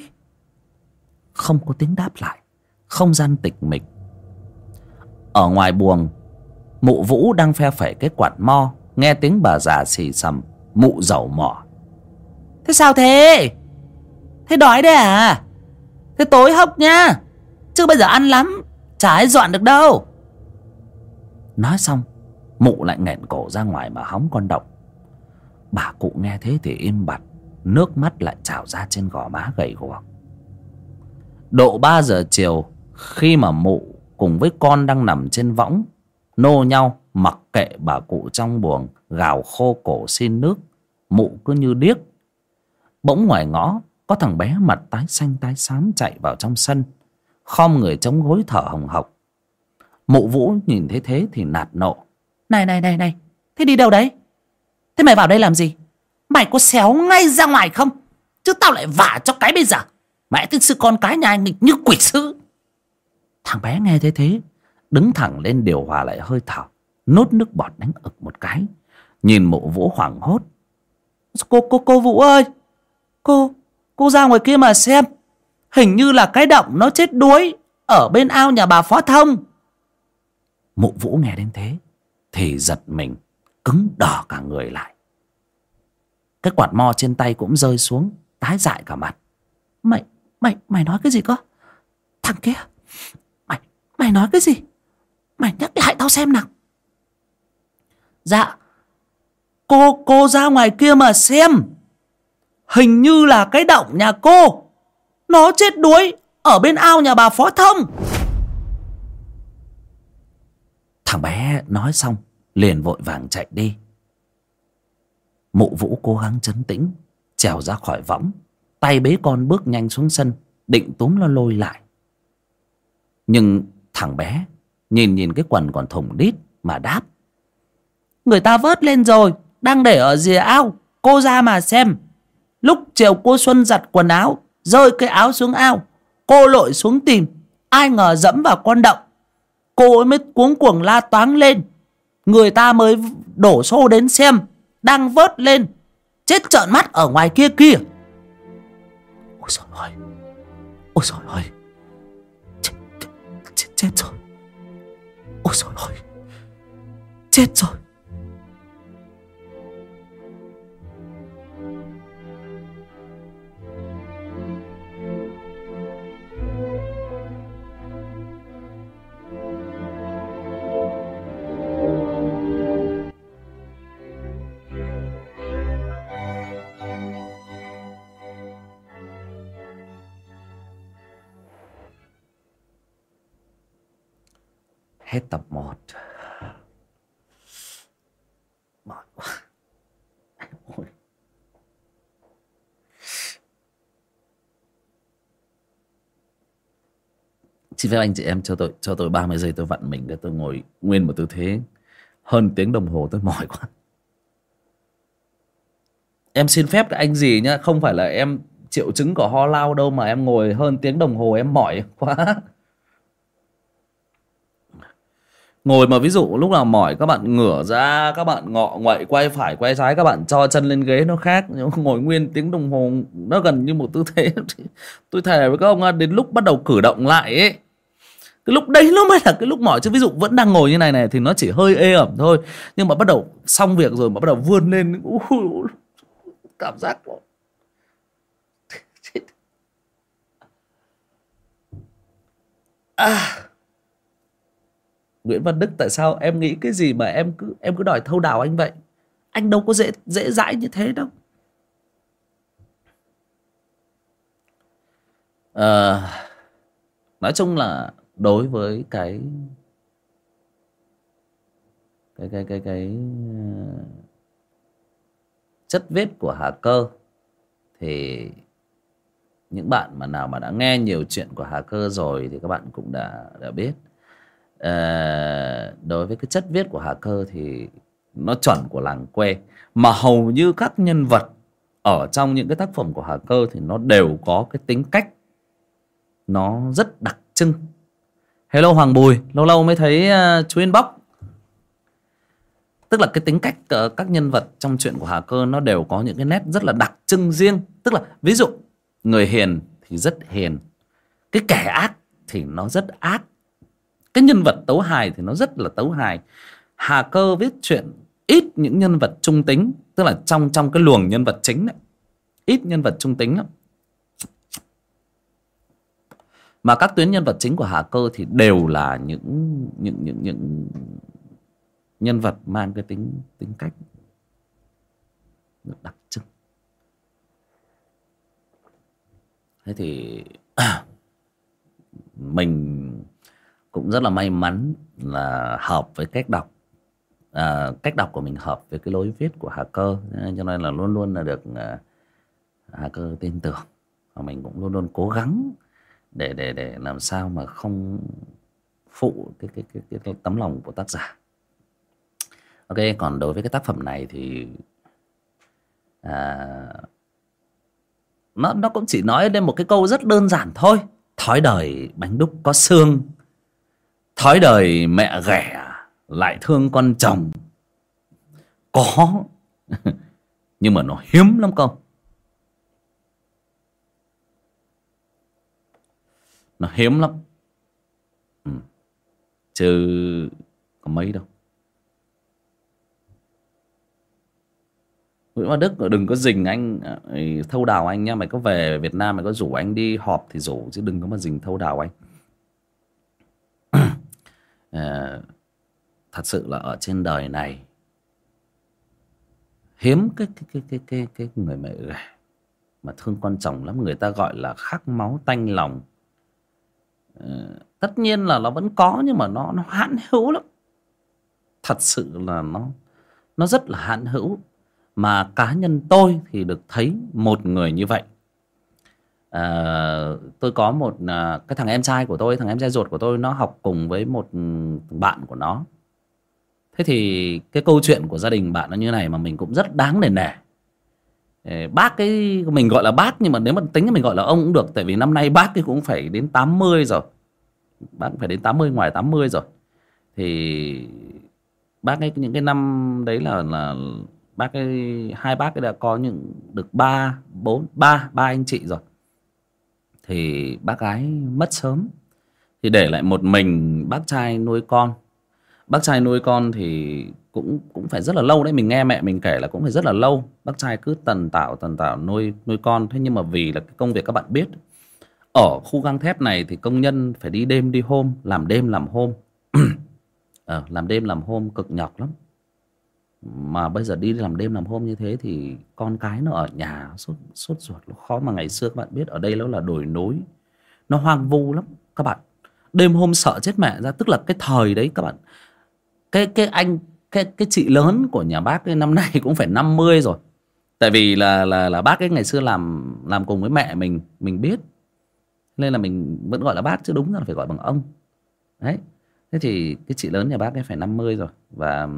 Không có tiếng đáp lại không gian tịch mịch ở ngoài buồng mụ vũ đang phe phẩy cái quạt mo nghe tiếng bà già xì xầm mụ dầu mỏ. Thế sao thế? Thế đói đấy à? Thế tối hốc nhá. Chứ bây giờ ăn lắm chả ai dọn được đâu. Nói xong mụ lại nghẹn cổ ra ngoài mà hóng con động bà cụ nghe thế thì im bặt nước mắt lại trào ra trên gò má gầy guộc. Độ ba giờ chiều khi mà mụ cùng với con đang nằm trên võng, nô nhau mặc kệ bà cụ trong buồng, gào khô cổ xin nước, mụ cứ như điếc. Bỗng ngoài ngõ, có thằng bé mặt tái xanh tái xám chạy vào trong sân, khom người chống gối thở hồng hộc. Mụ vũ nhìn thấy thế thì nạt nộ. Này này này này, thế đi đâu đấy? Thế mày vào đây làm gì? Mày có xéo ngay ra ngoài không? Chứ tao lại vả cho cái bây giờ. Mẹ tên sư con cái nhà anh nghịch như quỷ sứ thằng bé nghe thế thế, đứng thẳng lên điều hòa lại hơi thở, nốt nước bọt đánh ực một cái, nhìn mụ vũ hoảng hốt. Cô cô cô vũ ơi! Cô cô ra ngoài kia mà xem. Hình như là cái động nó chết đuối ở bên ao nhà bà phó thông. Mụ vũ nghe đến thế, thì giật mình, cứng đỏ cả người lại. Cái quạt mo trên tay cũng rơi xuống, tái dại cả mặt. Mày mày mày nói cái gì cơ? Thằng kia! Mày nói cái gì? Mày nhắc lại tao xem nào. Dạ. Cô cô ra ngoài kia mà xem. Hình như là cái động nhà cô. Nó chết đuối ở bên ao nhà bà phó thông. Thằng bé nói xong, liền vội vàng chạy đi. Mụ vũ cố gắng chấn tĩnh, trèo ra khỏi võng. Tay bế con bước nhanh xuống sân, định túm nó lôi lại. Nhưng thằng bé nhìn nhìn cái quần còn thủng đít mà đáp. Người ta vớt lên rồi, đang để ở rìa ao, cô ra mà xem. Lúc chiều cô xuân giặt quần áo, rơi cái áo xuống ao, cô lội xuống tìm, ai ngờ dẫm vào con động. Cô ấy mới cuống cuồng la toáng lên, người ta mới đổ xô đến xem, đang vớt lên, chết trợn mắt ở ngoài kia kia ôi trời ơi, ôi trời ơi. Rồi ôi Chết rồi Hết tập 1 mệt quá Ôi. Xin phép anh chị em cho tôi cho tôi 30 giây tôi vặn mình để tôi ngồi nguyên một tư thế hơn tiếng đồng hồ tôi mỏi quá. Em xin phép anh gì nhá, không phải là em triệu chứng của ho lao đâu mà em ngồi hơn tiếng đồng hồ em mỏi quá. Ngồi mà ví dụ lúc nào mỏi, các bạn ngửa ra, Các bạn ngọ ngoậy quay phải, quay trái, Các bạn cho chân lên ghế nó khác. Nhưng ngồi nguyên tiếng đồng hồ, Nó gần như một tư thế Tôi thề với các ông Đến lúc bắt đầu cử động lại ấy, cái lúc đấy nó mới là cái lúc mỏi. Chứ ví dụ vẫn đang ngồi như này này thì nó chỉ hơi ê ẩm thôi. Nhưng mà bắt đầu xong việc rồi mà bắt đầu vươn lên cảm giác à. Nguyễn Văn Đức tại sao em nghĩ cái gì mà em cứ em cứ đòi thâu đào anh vậy? Anh đâu có dễ dễ dãi như thế đâu. À, nói chung là đối với cái cái cái cái cái ờ, chất viết của Hà Cơ thì những bạn mà nào mà đã nghe nhiều chuyện của Hà Cơ rồi thì các bạn cũng đã đã biết. Ờ, đối với cái chất viết của Hà Cơ thì nó chuẩn của làng quê. Mà hầu như các nhân vật ở trong những cái tác phẩm của Hà Cơ thì nó đều có cái tính cách nó rất đặc trưng. Hello Hoàng Bùi lâu lâu mới thấy uh, chú inbox. Tức là cái tính cách uh, các nhân vật trong chuyện của Hà Cơ nó đều có những cái nét rất là đặc trưng riêng. Tức là ví dụ người hiền thì rất hiền cái kẻ ác thì nó rất ác cái nhân vật tấu hài thì nó rất là tấu hài. Hà cơ viết chuyện ít những nhân vật trung tính, tức là trong trong cái luồng nhân vật chính đấy ít nhân vật trung tính lắm. Mà các tuyến nhân vật chính của hà cơ thì đều là những những những những nhân vật mang cái tính tính cách đặc trưng. Thế thì mình cũng rất là may mắn là hợp với cách đọc. À, cách đọc của mình hợp với cái lối viết của Hà Cơ. Cho nên là luôn luôn là được à, Hà Cơ tin tưởng. Và mình cũng luôn luôn cố gắng để để để làm sao mà không phụ cái cái cái, cái, cái tấm lòng của tác giả. Ok còn đối với cái tác phẩm này thì à, nó nó cũng chỉ nói đến một cái câu rất đơn giản thôi. Thói đời bánh đúc có xương thói đời mẹ ghẻ lại thương con chồng. Có. Nhưng mà nó hiếm lắm không? Nó hiếm lắm. Ừ. chứ có mấy đâu. Nguyễn Văn Đức, đừng có dình anh à, thâu đào anh nha mày có về Việt Nam mày có rủ anh đi họp thì rủ, chứ đừng có mà dình thâu đào anh à, thật sự là ở trên đời này hiếm cái cái cái cái cái, cái người mẹ ghẻ mà thương con chồng lắm. Người ta gọi là khắc máu tanh lòng. À, tất nhiên là nó vẫn có nhưng mà nó nó hạn hữu lắm. Thật sự là nó nó rất là hạn hữu. Mà cá nhân tôi thì được thấy một người như vậy. Ờ, tôi có một uh, cái thằng em trai của tôi thằng em trai ruột của tôi nó học cùng với một ừ, bạn của nó. Thế thì cái câu chuyện của gia đình bạn nó như này mà mình cũng rất đáng để nể. Ờ, bác cái mình gọi là bác nhưng mà nếu mà tính mình gọi là ông cũng được tại vì năm nay bác thì cũng phải đến 80 rồi. Bác cũng phải đến 80 ngoài 80 rồi. Thì bác ấy những cái năm đấy là là bác ấy hai bác ấy đã có những được ba bốn ba ba anh chị rồi thì bác gái mất sớm. Thì để lại một mình bác trai nuôi con. Bác trai nuôi con thì cũng cũng phải rất là lâu đấy. Mình nghe mẹ mình kể là cũng phải rất là lâu. Bác trai cứ tần tảo tần tảo nuôi nuôi con. Thế nhưng mà vì là cái công việc các bạn biết ở khu gang thép này thì công nhân phải đi đêm đi hôm làm đêm làm hôm. Ờ, làm đêm làm hôm cực nhọc lắm mà bây giờ đi làm đêm làm hôm như thế thì con cái nó ở nhà sốt sốt ruột nó khó. Mà ngày xưa các bạn biết ở đây nó là đồi núi. Nó hoang vu lắm các bạn. Đêm hôm sợ chết mẹ ra. Tức là cái thời đấy các bạn, cái cái anh, cái cái chị lớn của nhà bác ấy năm nay cũng phải 50 rồi. Tại vì là là là bác ấy ngày xưa làm làm cùng với mẹ mình mình biết. Nên là mình vẫn gọi là bác chứ đúng là phải gọi bằng ông. Đấy. Thế thì cái chị lớn nhà bác ấy phải 50 rồi. Và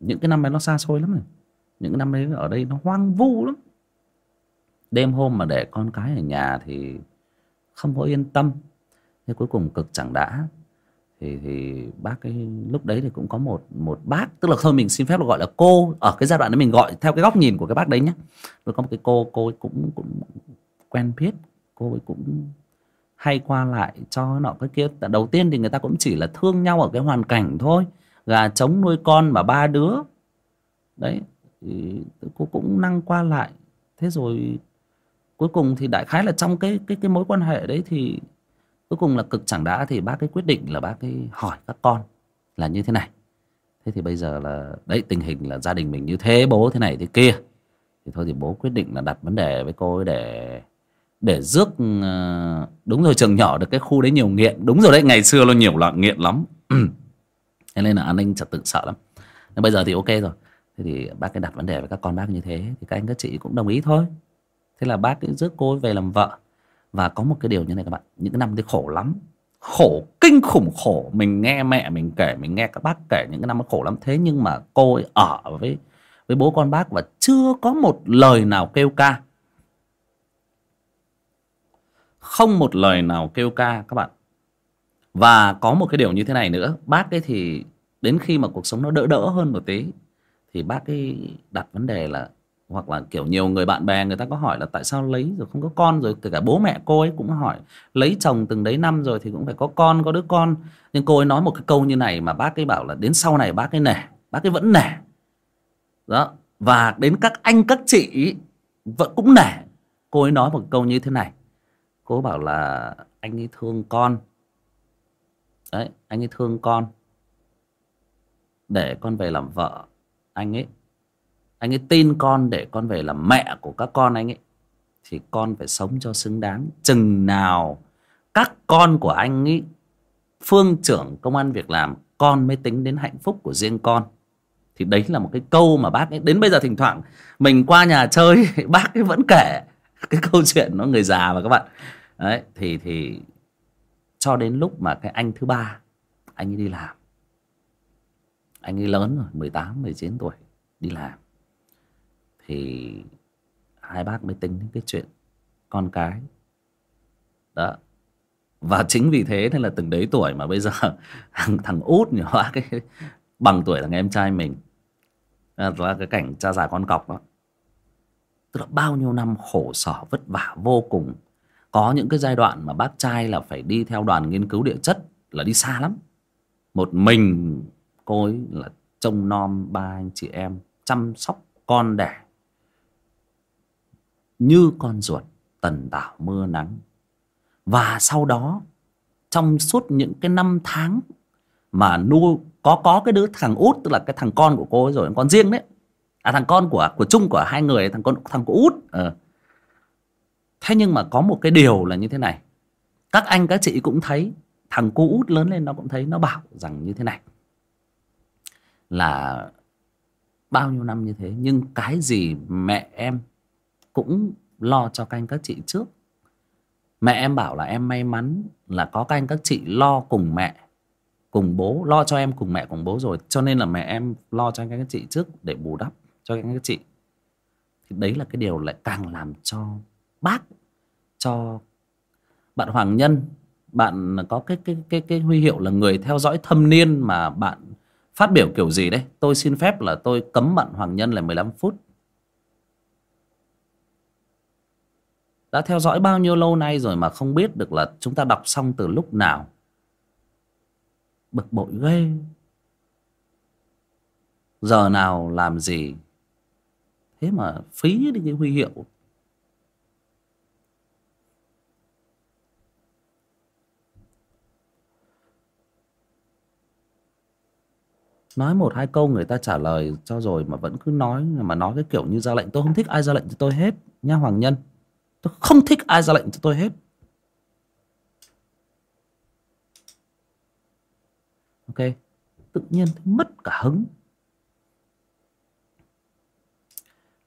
những cái năm ấy nó xa xôi lắm rồi những cái năm ấy ở đây nó hoang vu lắm. Đêm hôm mà để con cái ở nhà thì không có yên tâm. Thế cuối cùng cực chẳng đã. Thì thì bác ấy, lúc đấy thì cũng có một một bác, tức là thôi mình xin phép là gọi là cô, ở cái giai đoạn đấy mình gọi theo cái góc nhìn của cái bác đấy nhé rồi có một cái cô cô ấy cũng cũng quen biết, cô ấy cũng hay qua lại cho nọ cái kia. Đầu tiên thì người ta cũng chỉ là thương nhau ở cái hoàn cảnh thôi gà trống nuôi con mà ba đứa. Đấy, thì cô cũng năng qua lại. Thế rồi cuối cùng thì đại khái là trong cái cái cái mối quan hệ đấy thì cuối cùng là cực chẳng đã thì bác cái quyết định là bác cái hỏi các con là như thế này. Thế thì bây giờ là, đấy, tình hình là gia đình mình như thế, bố thế này thế kia. Thì thôi thì bố quyết định là đặt vấn đề với cô ấy để để rước ờ, đúng rồi, trường nhỏ được cái khu đấy nhiều nghiện. Đúng rồi đấy, ngày xưa nó nhiều loại nghiện lắm. thế nên là an ninh trật tự sợ lắm. Nên bây giờ thì ok rồi. Thế thì bác cái đặt vấn đề với các con bác như thế thì các anh các chị cũng đồng ý thôi. Thế là bác cứ rước cô ấy về làm vợ. Và có một cái điều như này các bạn, những cái năm đấy khổ lắm. Khổ, kinh khủng khổ. Mình nghe mẹ mình kể, mình nghe các bác kể những cái năm nó khổ lắm. Thế nhưng mà cô ấy ở với với bố con bác và chưa có một lời nào kêu ca. Không một lời nào kêu ca các bạn và có một cái điều như thế này nữa. Bác ấy thì đến khi mà cuộc sống nó đỡ đỡ hơn một tí, thì bác ấy đặt vấn đề là, hoặc là kiểu nhiều người bạn bè người ta có hỏi là tại sao lấy rồi không có con rồi, kể cả bố mẹ cô ấy cũng hỏi, lấy chồng từng đấy năm rồi thì cũng phải có con, có đứa con. Nhưng cô ấy nói một cái câu như này mà bác ấy bảo là đến sau này bác ấy nể, bác ấy vẫn nể. Đó. Và đến các anh, các chị vẫn cũng nể. Cô ấy nói một câu như thế này. Cô bảo là, anh ấy thương con đấy, anh ấy thương con. Để con về làm vợ, anh ấy anh ấy tin con để con về làm mẹ của các con anh ấy. Thì con phải sống cho xứng đáng. Chừng nào các con của anh ấy, phương trưởng công an việc làm, con mới tính đến hạnh phúc của riêng con. Thì đấy là một cái câu mà bác ấy, đến bây giờ thỉnh thoảng mình qua nhà chơi, bác ấy vẫn kể cái câu chuyện nó người già mà các bạn. Đấy, thì thì cho đến lúc mà cái anh thứ ba anh ấy đi làm. Anh ấy lớn rồi 18, 19 tuổi đi làm. Thì hai bác mới tính đến cái chuyện con cái. Đó. Và chính vì thế nên là từng đấy tuổi mà bây giờ thằng, thằng út nhỏ cái bằng tuổi thằng em trai mình. Là cái cảnh cha già con cọc đó. Tức là bao nhiêu năm khổ sở vất vả vô cùng có những cái giai đoạn mà bác trai là phải đi theo đoàn nghiên cứu địa chất là đi xa lắm. Một mình cô ấy là trông nom ba anh chị em, chăm sóc con đẻ. Như con ruột, tần tảo mưa nắng. Và sau đó, trong suốt những cái năm tháng mà nuôi, có có cái đứa thằng út, tức là cái thằng con của cô ấy rồi, con riêng đấy. À thằng con của của chung của hai người, thằng con, thằng của út ờ thế nhưng mà có một cái điều là như thế này. Các anh, các chị cũng thấy, thằng cô út lớn lên nó cũng thấy, nó bảo rằng như thế này. Là bao nhiêu năm như thế, nhưng cái gì mẹ em cũng lo cho các anh các chị trước. Mẹ em bảo là em may mắn là có các anh các chị lo cùng mẹ, cùng bố, lo cho em cùng mẹ, cùng bố rồi. Cho nên là mẹ em lo cho anh các chị trước để bù đắp cho anh các chị. Thì đấy là cái điều lại càng làm cho bác cho bạn Hoàng Nhân. Bạn có cái cái cái cái huy hiệu là người theo dõi thâm niên mà bạn phát biểu kiểu gì đấy. Tôi xin phép là tôi cấm bạn Hoàng Nhân là 15 phút. Đã theo dõi bao nhiêu lâu nay rồi mà không biết được là chúng ta đọc xong từ lúc nào? Bực bội ghê. Giờ nào làm gì? Thế mà phí đi cái huy hiệu. Nói một hai câu người ta trả lời cho rồi mà vẫn cứ nói, mà nói cái kiểu như ra lệnh. Tôi không thích ai ra lệnh cho tôi hết, nha hoàng nhân. Tôi không thích ai ra lệnh cho tôi hết. Ok. Tự nhiên mất cả hứng.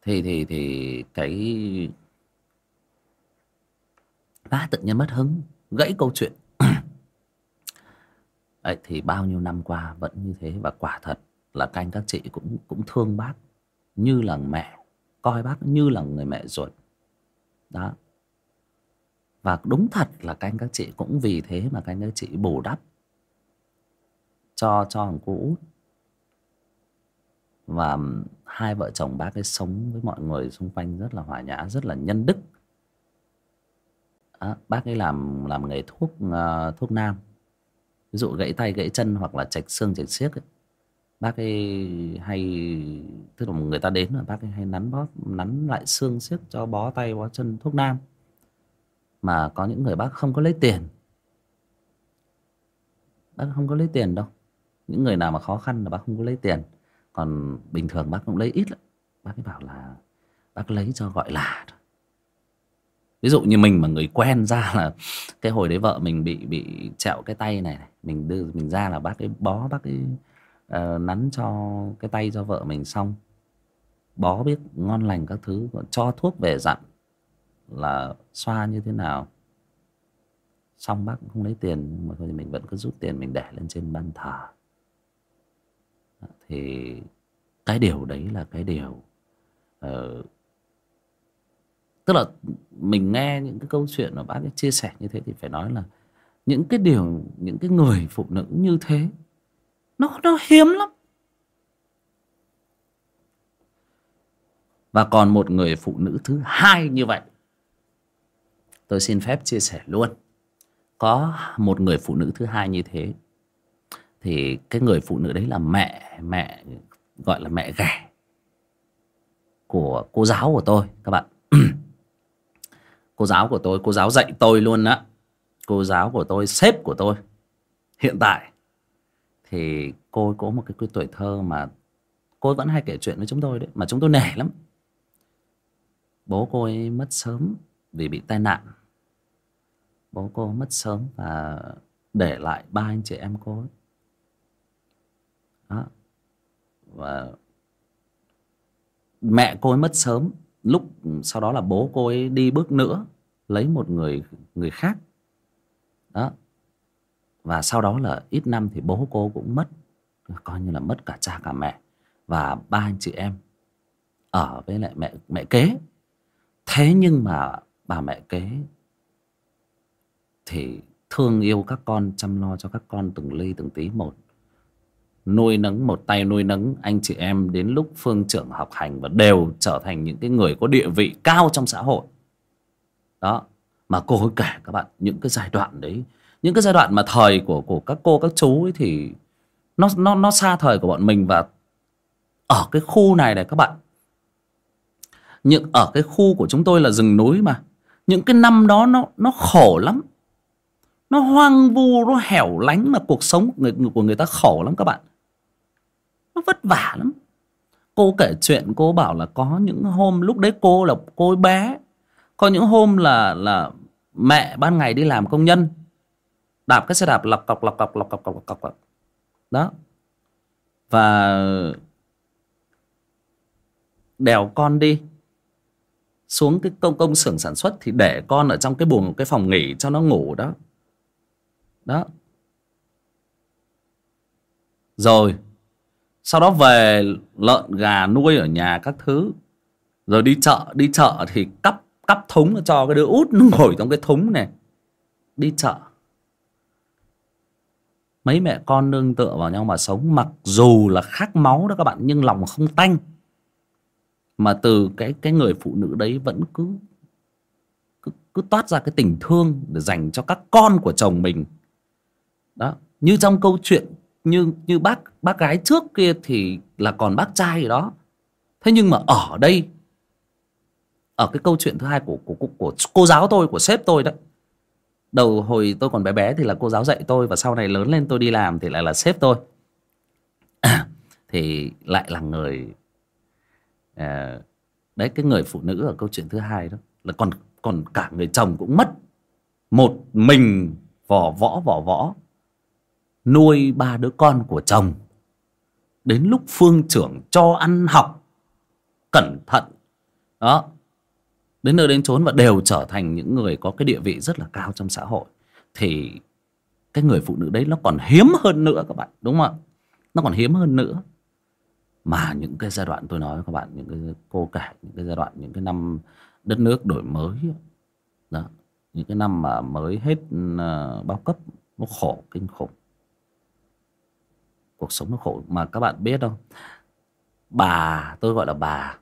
Thì thì thì cái bá tự nhiên mất hứng. Gãy câu chuyện ấy thì bao nhiêu năm qua vẫn như thế và quả thật là canh các chị cũng cũng thương bác như là mẹ coi bác như là người mẹ ruột. Đó. Và đúng thật là canh các chị cũng vì thế mà canh các chị bù đắp cho cho thằng cô út và hai vợ chồng bác ấy sống với mọi người xung quanh rất là hòa nhã rất là nhân đức. À, bác ấy làm làm nghề thuốc uh, thuốc nam ví dụ gãy tay, gãy chân hoặc là chạch xương, chạch xiếc ấy. bác ấy hay, tức là người ta đến là bác ấy hay nắn bóp nắn lại xương xiếc cho bó tay, bó chân thuốc nam. Mà có những người bác không có lấy tiền. Bác không có lấy tiền đâu. Những người nào mà khó khăn là bác không có lấy tiền. Còn bình thường bác cũng lấy ít lắm. Bác ấy bảo là bác lấy cho gọi là ví dụ như mình mà người quen ra là cái hồi đấy vợ mình bị bị trẹo cái tay này, này mình đưa mình ra là bác ấy bó bác ấy uh, nắn cho cái tay cho vợ mình xong. Bó biết ngon lành các thứ cho thuốc về dặn là xoa như thế nào. Xong bác cũng không lấy tiền nhưng mà thôi thì mình vẫn cứ rút tiền mình để lên trên ban thờ. Thì cái điều đấy là cái điều uh, tức là mình nghe những cái câu chuyện mà bác ấy chia sẻ như thế thì phải nói là những cái điều, những cái người phụ nữ như thế, nó nó hiếm lắm. Và còn một người phụ nữ thứ hai như vậy. Tôi xin phép chia sẻ luôn. Có một người phụ nữ thứ hai như thế, thì cái người phụ nữ đấy là mẹ mẹ, gọi là mẹ ghẻ của cô giáo của tôi, các bạn cô giáo của tôi, cô giáo dạy tôi luôn á. Cô giáo của tôi, sếp của tôi. Hiện tại thì cô có một cái tuổi thơ mà cô vẫn hay kể chuyện với chúng tôi đấy, mà chúng tôi nể lắm. Bố cô ấy mất sớm vì bị tai nạn. Bố cô mất sớm và để lại ba anh chị em cô ấy. Đó. và mẹ cô ấy mất sớm lúc sau đó là bố cô ấy đi bước nữa, lấy một người người khác. Đó. Và sau đó là ít năm thì bố cô cũng mất, coi như là mất cả cha cả mẹ và ba anh chị em ở với lại mẹ mẹ kế. Thế nhưng mà bà mẹ kế thì thương yêu các con, chăm lo cho các con từng ly từng tí một nuôi nấng một tay nuôi nấng anh chị em đến lúc phương trưởng học hành và đều trở thành những cái người có địa vị cao trong xã hội. Đó mà cô ấy kể các bạn những cái giai đoạn đấy những cái giai đoạn mà thời của của các cô các chú ấy thì nó nó nó xa thời của bọn mình. Và ở cái khu này này các bạn những ở cái khu của chúng tôi là rừng núi mà những cái năm đó nó nó khổ lắm. Nó hoang vu nó hẻo lánh mà cuộc sống của người, của người ta khổ lắm các bạn nó vất vả lắm. Cô kể chuyện cô bảo là có những hôm lúc đấy cô là cô bé có những hôm là là mẹ ban ngày đi làm công nhân. Đạp cái xe đạp lọc cọc lọc cọc lọc cọc lọc cọc, lọc đó. Và đèo con đi. Xuống cái công công xưởng sản xuất thì để con ở trong cái buồng cái phòng nghỉ cho nó ngủ đó. Đó. Rồi sau đó về lợn gà nuôi ở nhà các thứ. Rồi đi chợ đi chợ thì cắp cắp thúng cho cái đứa út nó ngồi trong cái thúng này. Đi chợ. Mấy mẹ con nương tựa vào nhau mà sống. Mặc dù là khác máu đó các bạn nhưng lòng không tanh. Mà từ cái cái người phụ nữ đấy vẫn cứ cứ, cứ toát ra cái tình thương để dành cho các con của chồng mình. Đó như trong câu chuyện như như bác bác gái trước kia thì là còn bác trai gì đó. Thế nhưng mà ở đây ở cái câu chuyện thứ hai của của, của, của cô giáo tôi của sếp tôi đó đầu hồi tôi còn bé bé thì là cô giáo dạy tôi và sau này lớn lên tôi đi làm thì lại là sếp tôi. Thì lại là người à, đấy cái người phụ nữ ở câu chuyện thứ hai đó là còn còn cả người chồng cũng mất một mình vỏ võ vỏ võ nuôi ba đứa con của chồng. Đến lúc phương trưởng cho ăn học cẩn thận. Đó. Đến nơi đến chốn và đều trở thành những người có cái địa vị rất là cao trong xã hội thì cái người phụ nữ đấy nó còn hiếm hơn nữa các bạn đúng không ạ? Nó còn hiếm hơn nữa. Mà những cái giai đoạn tôi nói các bạn những cái cô kể những cái giai đoạn những cái năm đất nước đổi mới đó. Những cái năm mà mới hết uh, bao cấp nó khổ kinh khủng cuộc sống nó khổ mà các bạn biết không? Bà, tôi gọi là bà.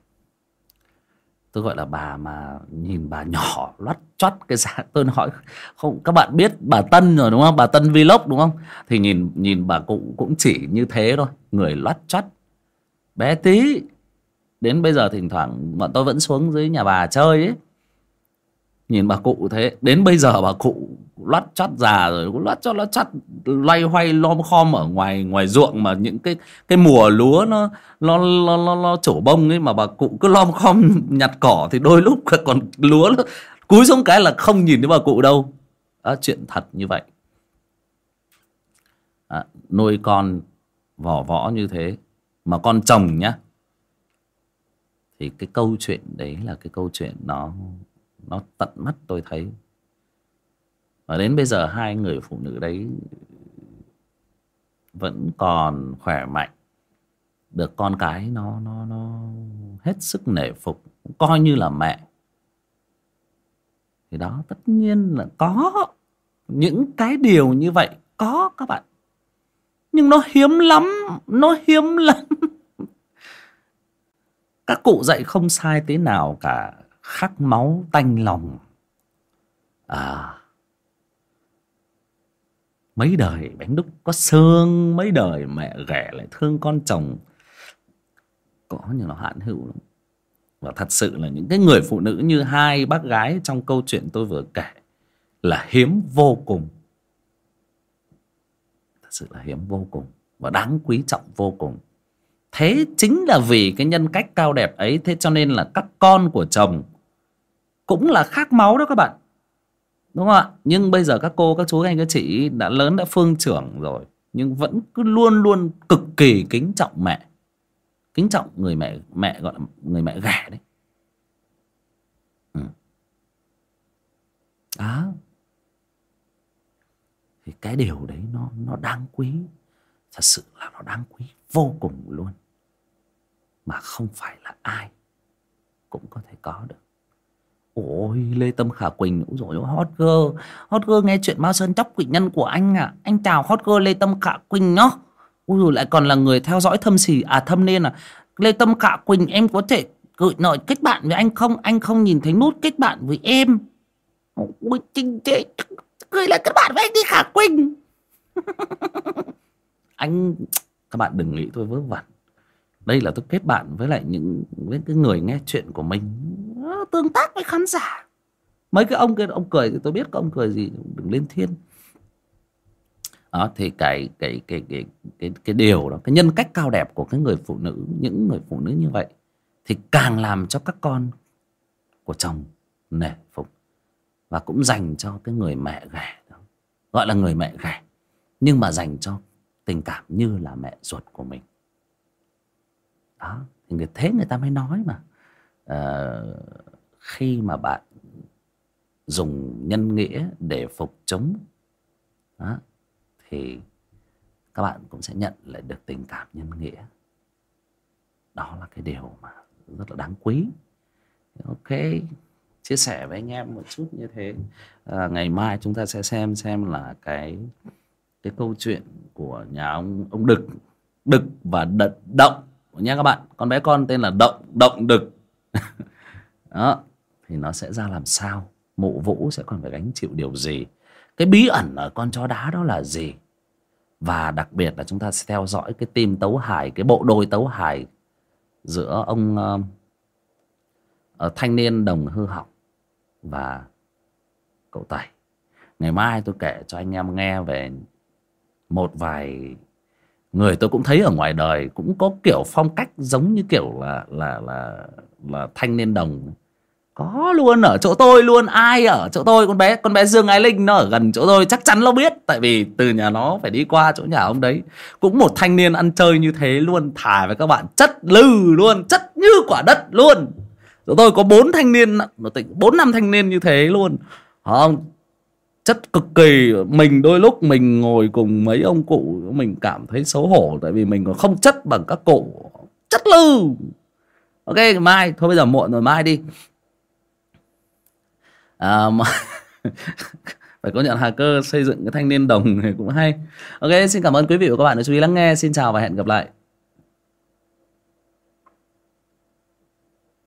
Tôi gọi là bà mà nhìn bà nhỏ, loắt choắt cái giá tôi nói không, các bạn biết bà tân rồi đúng không? Bà tân vlog đúng không? Thì nhìn nhìn bà cụ cũng chỉ như thế thôi, người loắt choắt. Bé tí. Đến bây giờ thỉnh thoảng bọn tôi vẫn xuống dưới nhà bà chơi ấy. Nhìn bà cụ thế. Đến bây giờ bà cụ lót chót già rồi cũng cho chót loắt chót loay hoay lom khom ở ngoài ngoài ruộng mà những cái cái mùa lúa nó nó nó nó, nó trổ bông ấy mà bà cụ cứ lom khom nhặt cỏ thì đôi lúc còn lúa nó, cúi xuống cái là không nhìn thấy bà cụ đâu. À, chuyện thật như vậy. À, nuôi con vỏ võ như thế mà con chồng nhá thì cái câu chuyện đấy là cái câu chuyện nó nó tận mắt tôi thấy và đến bây giờ hai người phụ nữ đấy vẫn còn khỏe mạnh. Được con cái nó nó nó hết sức nể phục, coi như là mẹ. Thì đó, tất nhiên là có những cái điều như vậy, có các bạn. Nhưng nó hiếm lắm, nó hiếm lắm. Các cụ dạy không sai thế nào cả, khắc máu tanh lòng. À mấy đời bánh đúc có xương mấy đời mẹ ghẻ lại thương con chồng. Có nhưng nó hạn hữu lắm. Và thật sự là những cái người phụ nữ như hai bác gái trong câu chuyện tôi vừa kể là hiếm vô cùng. Thật sự là hiếm vô cùng và đáng quý trọng vô cùng. Thế chính là vì cái nhân cách cao đẹp ấy, thế cho nên là các con của chồng cũng là khác máu đó các bạn đúng không ạ? Nhưng bây giờ các cô, các chú anh, các chị đã lớn, đã phương trưởng rồi, nhưng vẫn cứ luôn luôn cực kỳ kính trọng mẹ. Kính trọng người mẹ mẹ gọi là người mẹ gà đấy. Ừ. đó thì cái điều đấy nó nó đáng quý. Thật sự là nó đáng quý vô cùng luôn. Mà không phải là ai cũng có thể có được. Ôi Lê Tâm Khả Quỳnh ôi dồi hot girl. Hot girl nghe chuyện Mao Sơn Chóc Quỳnh Nhân của anh à. Anh chào hot girl Lê Tâm Khả Quỳnh nhá. Ôi dồi, lại còn là người theo dõi thâm sỉ À thâm niên à. Lê Tâm Khả Quỳnh em có thể gửi nội kết bạn với anh không? Anh không nhìn thấy nút kết bạn với em. Ôi chinh chê. Gửi lại kết bạn với anh đi Khả Quỳnh. Anh Các bạn đừng nghĩ tôi vớ vẩn. Đây là tôi kết bạn với lại những với cái người nghe chuyện của mình tương tác với khán giả. Mấy cái ông kia, ông cười thì tôi biết các ông cười gì, đừng lên thiên. Đó, thì cái cái cái cái cái cái điều đó, cái nhân cách cao đẹp của cái người phụ nữ, những người phụ nữ như vậy, thì càng làm cho các con của chồng nể phục và cũng dành cho cái người mẹ ghẻ gọi là người mẹ ghẻ, nhưng mà dành cho tình cảm như là mẹ ruột của mình. Đó, thì người, thế người ta mới nói mà. Ờ, khi mà bạn dùng nhân nghĩa để phục chúng đó, thì các bạn cũng sẽ nhận lại được tình cảm nhân nghĩa. Đó là cái điều mà rất là đáng quý. Ok chia sẻ với anh em một chút như thế. À, ngày mai chúng ta sẽ xem xem là cái cái câu chuyện của nhà ông ông đực đực và đ, động. Nhé các bạn con bé con tên là động động đực đó thì nó sẽ ra làm sao? Mụ vũ sẽ còn phải gánh chịu điều gì? Cái bí ẩn ở con chó đá đó là gì? Và đặc biệt là chúng ta sẽ theo dõi cái tim tấu hài cái bộ đôi tấu hài giữa ông uh, thanh niên đồng hư hỏng và cậu tẩy. Ngày mai tôi kể cho anh em nghe về một vài người tôi cũng thấy ở ngoài đời cũng có kiểu phong cách giống như kiểu là là là là thanh niên đồng. Có luôn, ở chỗ tôi luôn, ai ở chỗ tôi? Con bé con bé dương ái linh nó ở gần chỗ tôi, chắc chắn nó biết. Tại vì từ nhà nó phải đi qua chỗ nhà ông đấy. Cũng một thanh niên ăn chơi như thế luôn thả với các bạn. Chất lừ luôn, chất như quả đất luôn. Chỗ tôi có bốn thanh niên bốn năm thanh niên như thế luôn. Không chất cực kỳ. Mình đôi lúc mình ngồi cùng mấy ông cụ mình cảm thấy xấu hổ tại vì mình còn không chất bằng các cụ. Chất lư. Ok mai thôi bây giờ muộn rồi mai đi. À, mà phải có nhận hà cơ xây dựng cái thanh niên đồng này cũng hay. Ok xin cảm ơn quý vị và các bạn đã chú ý lắng nghe. Xin chào và hẹn gặp lại.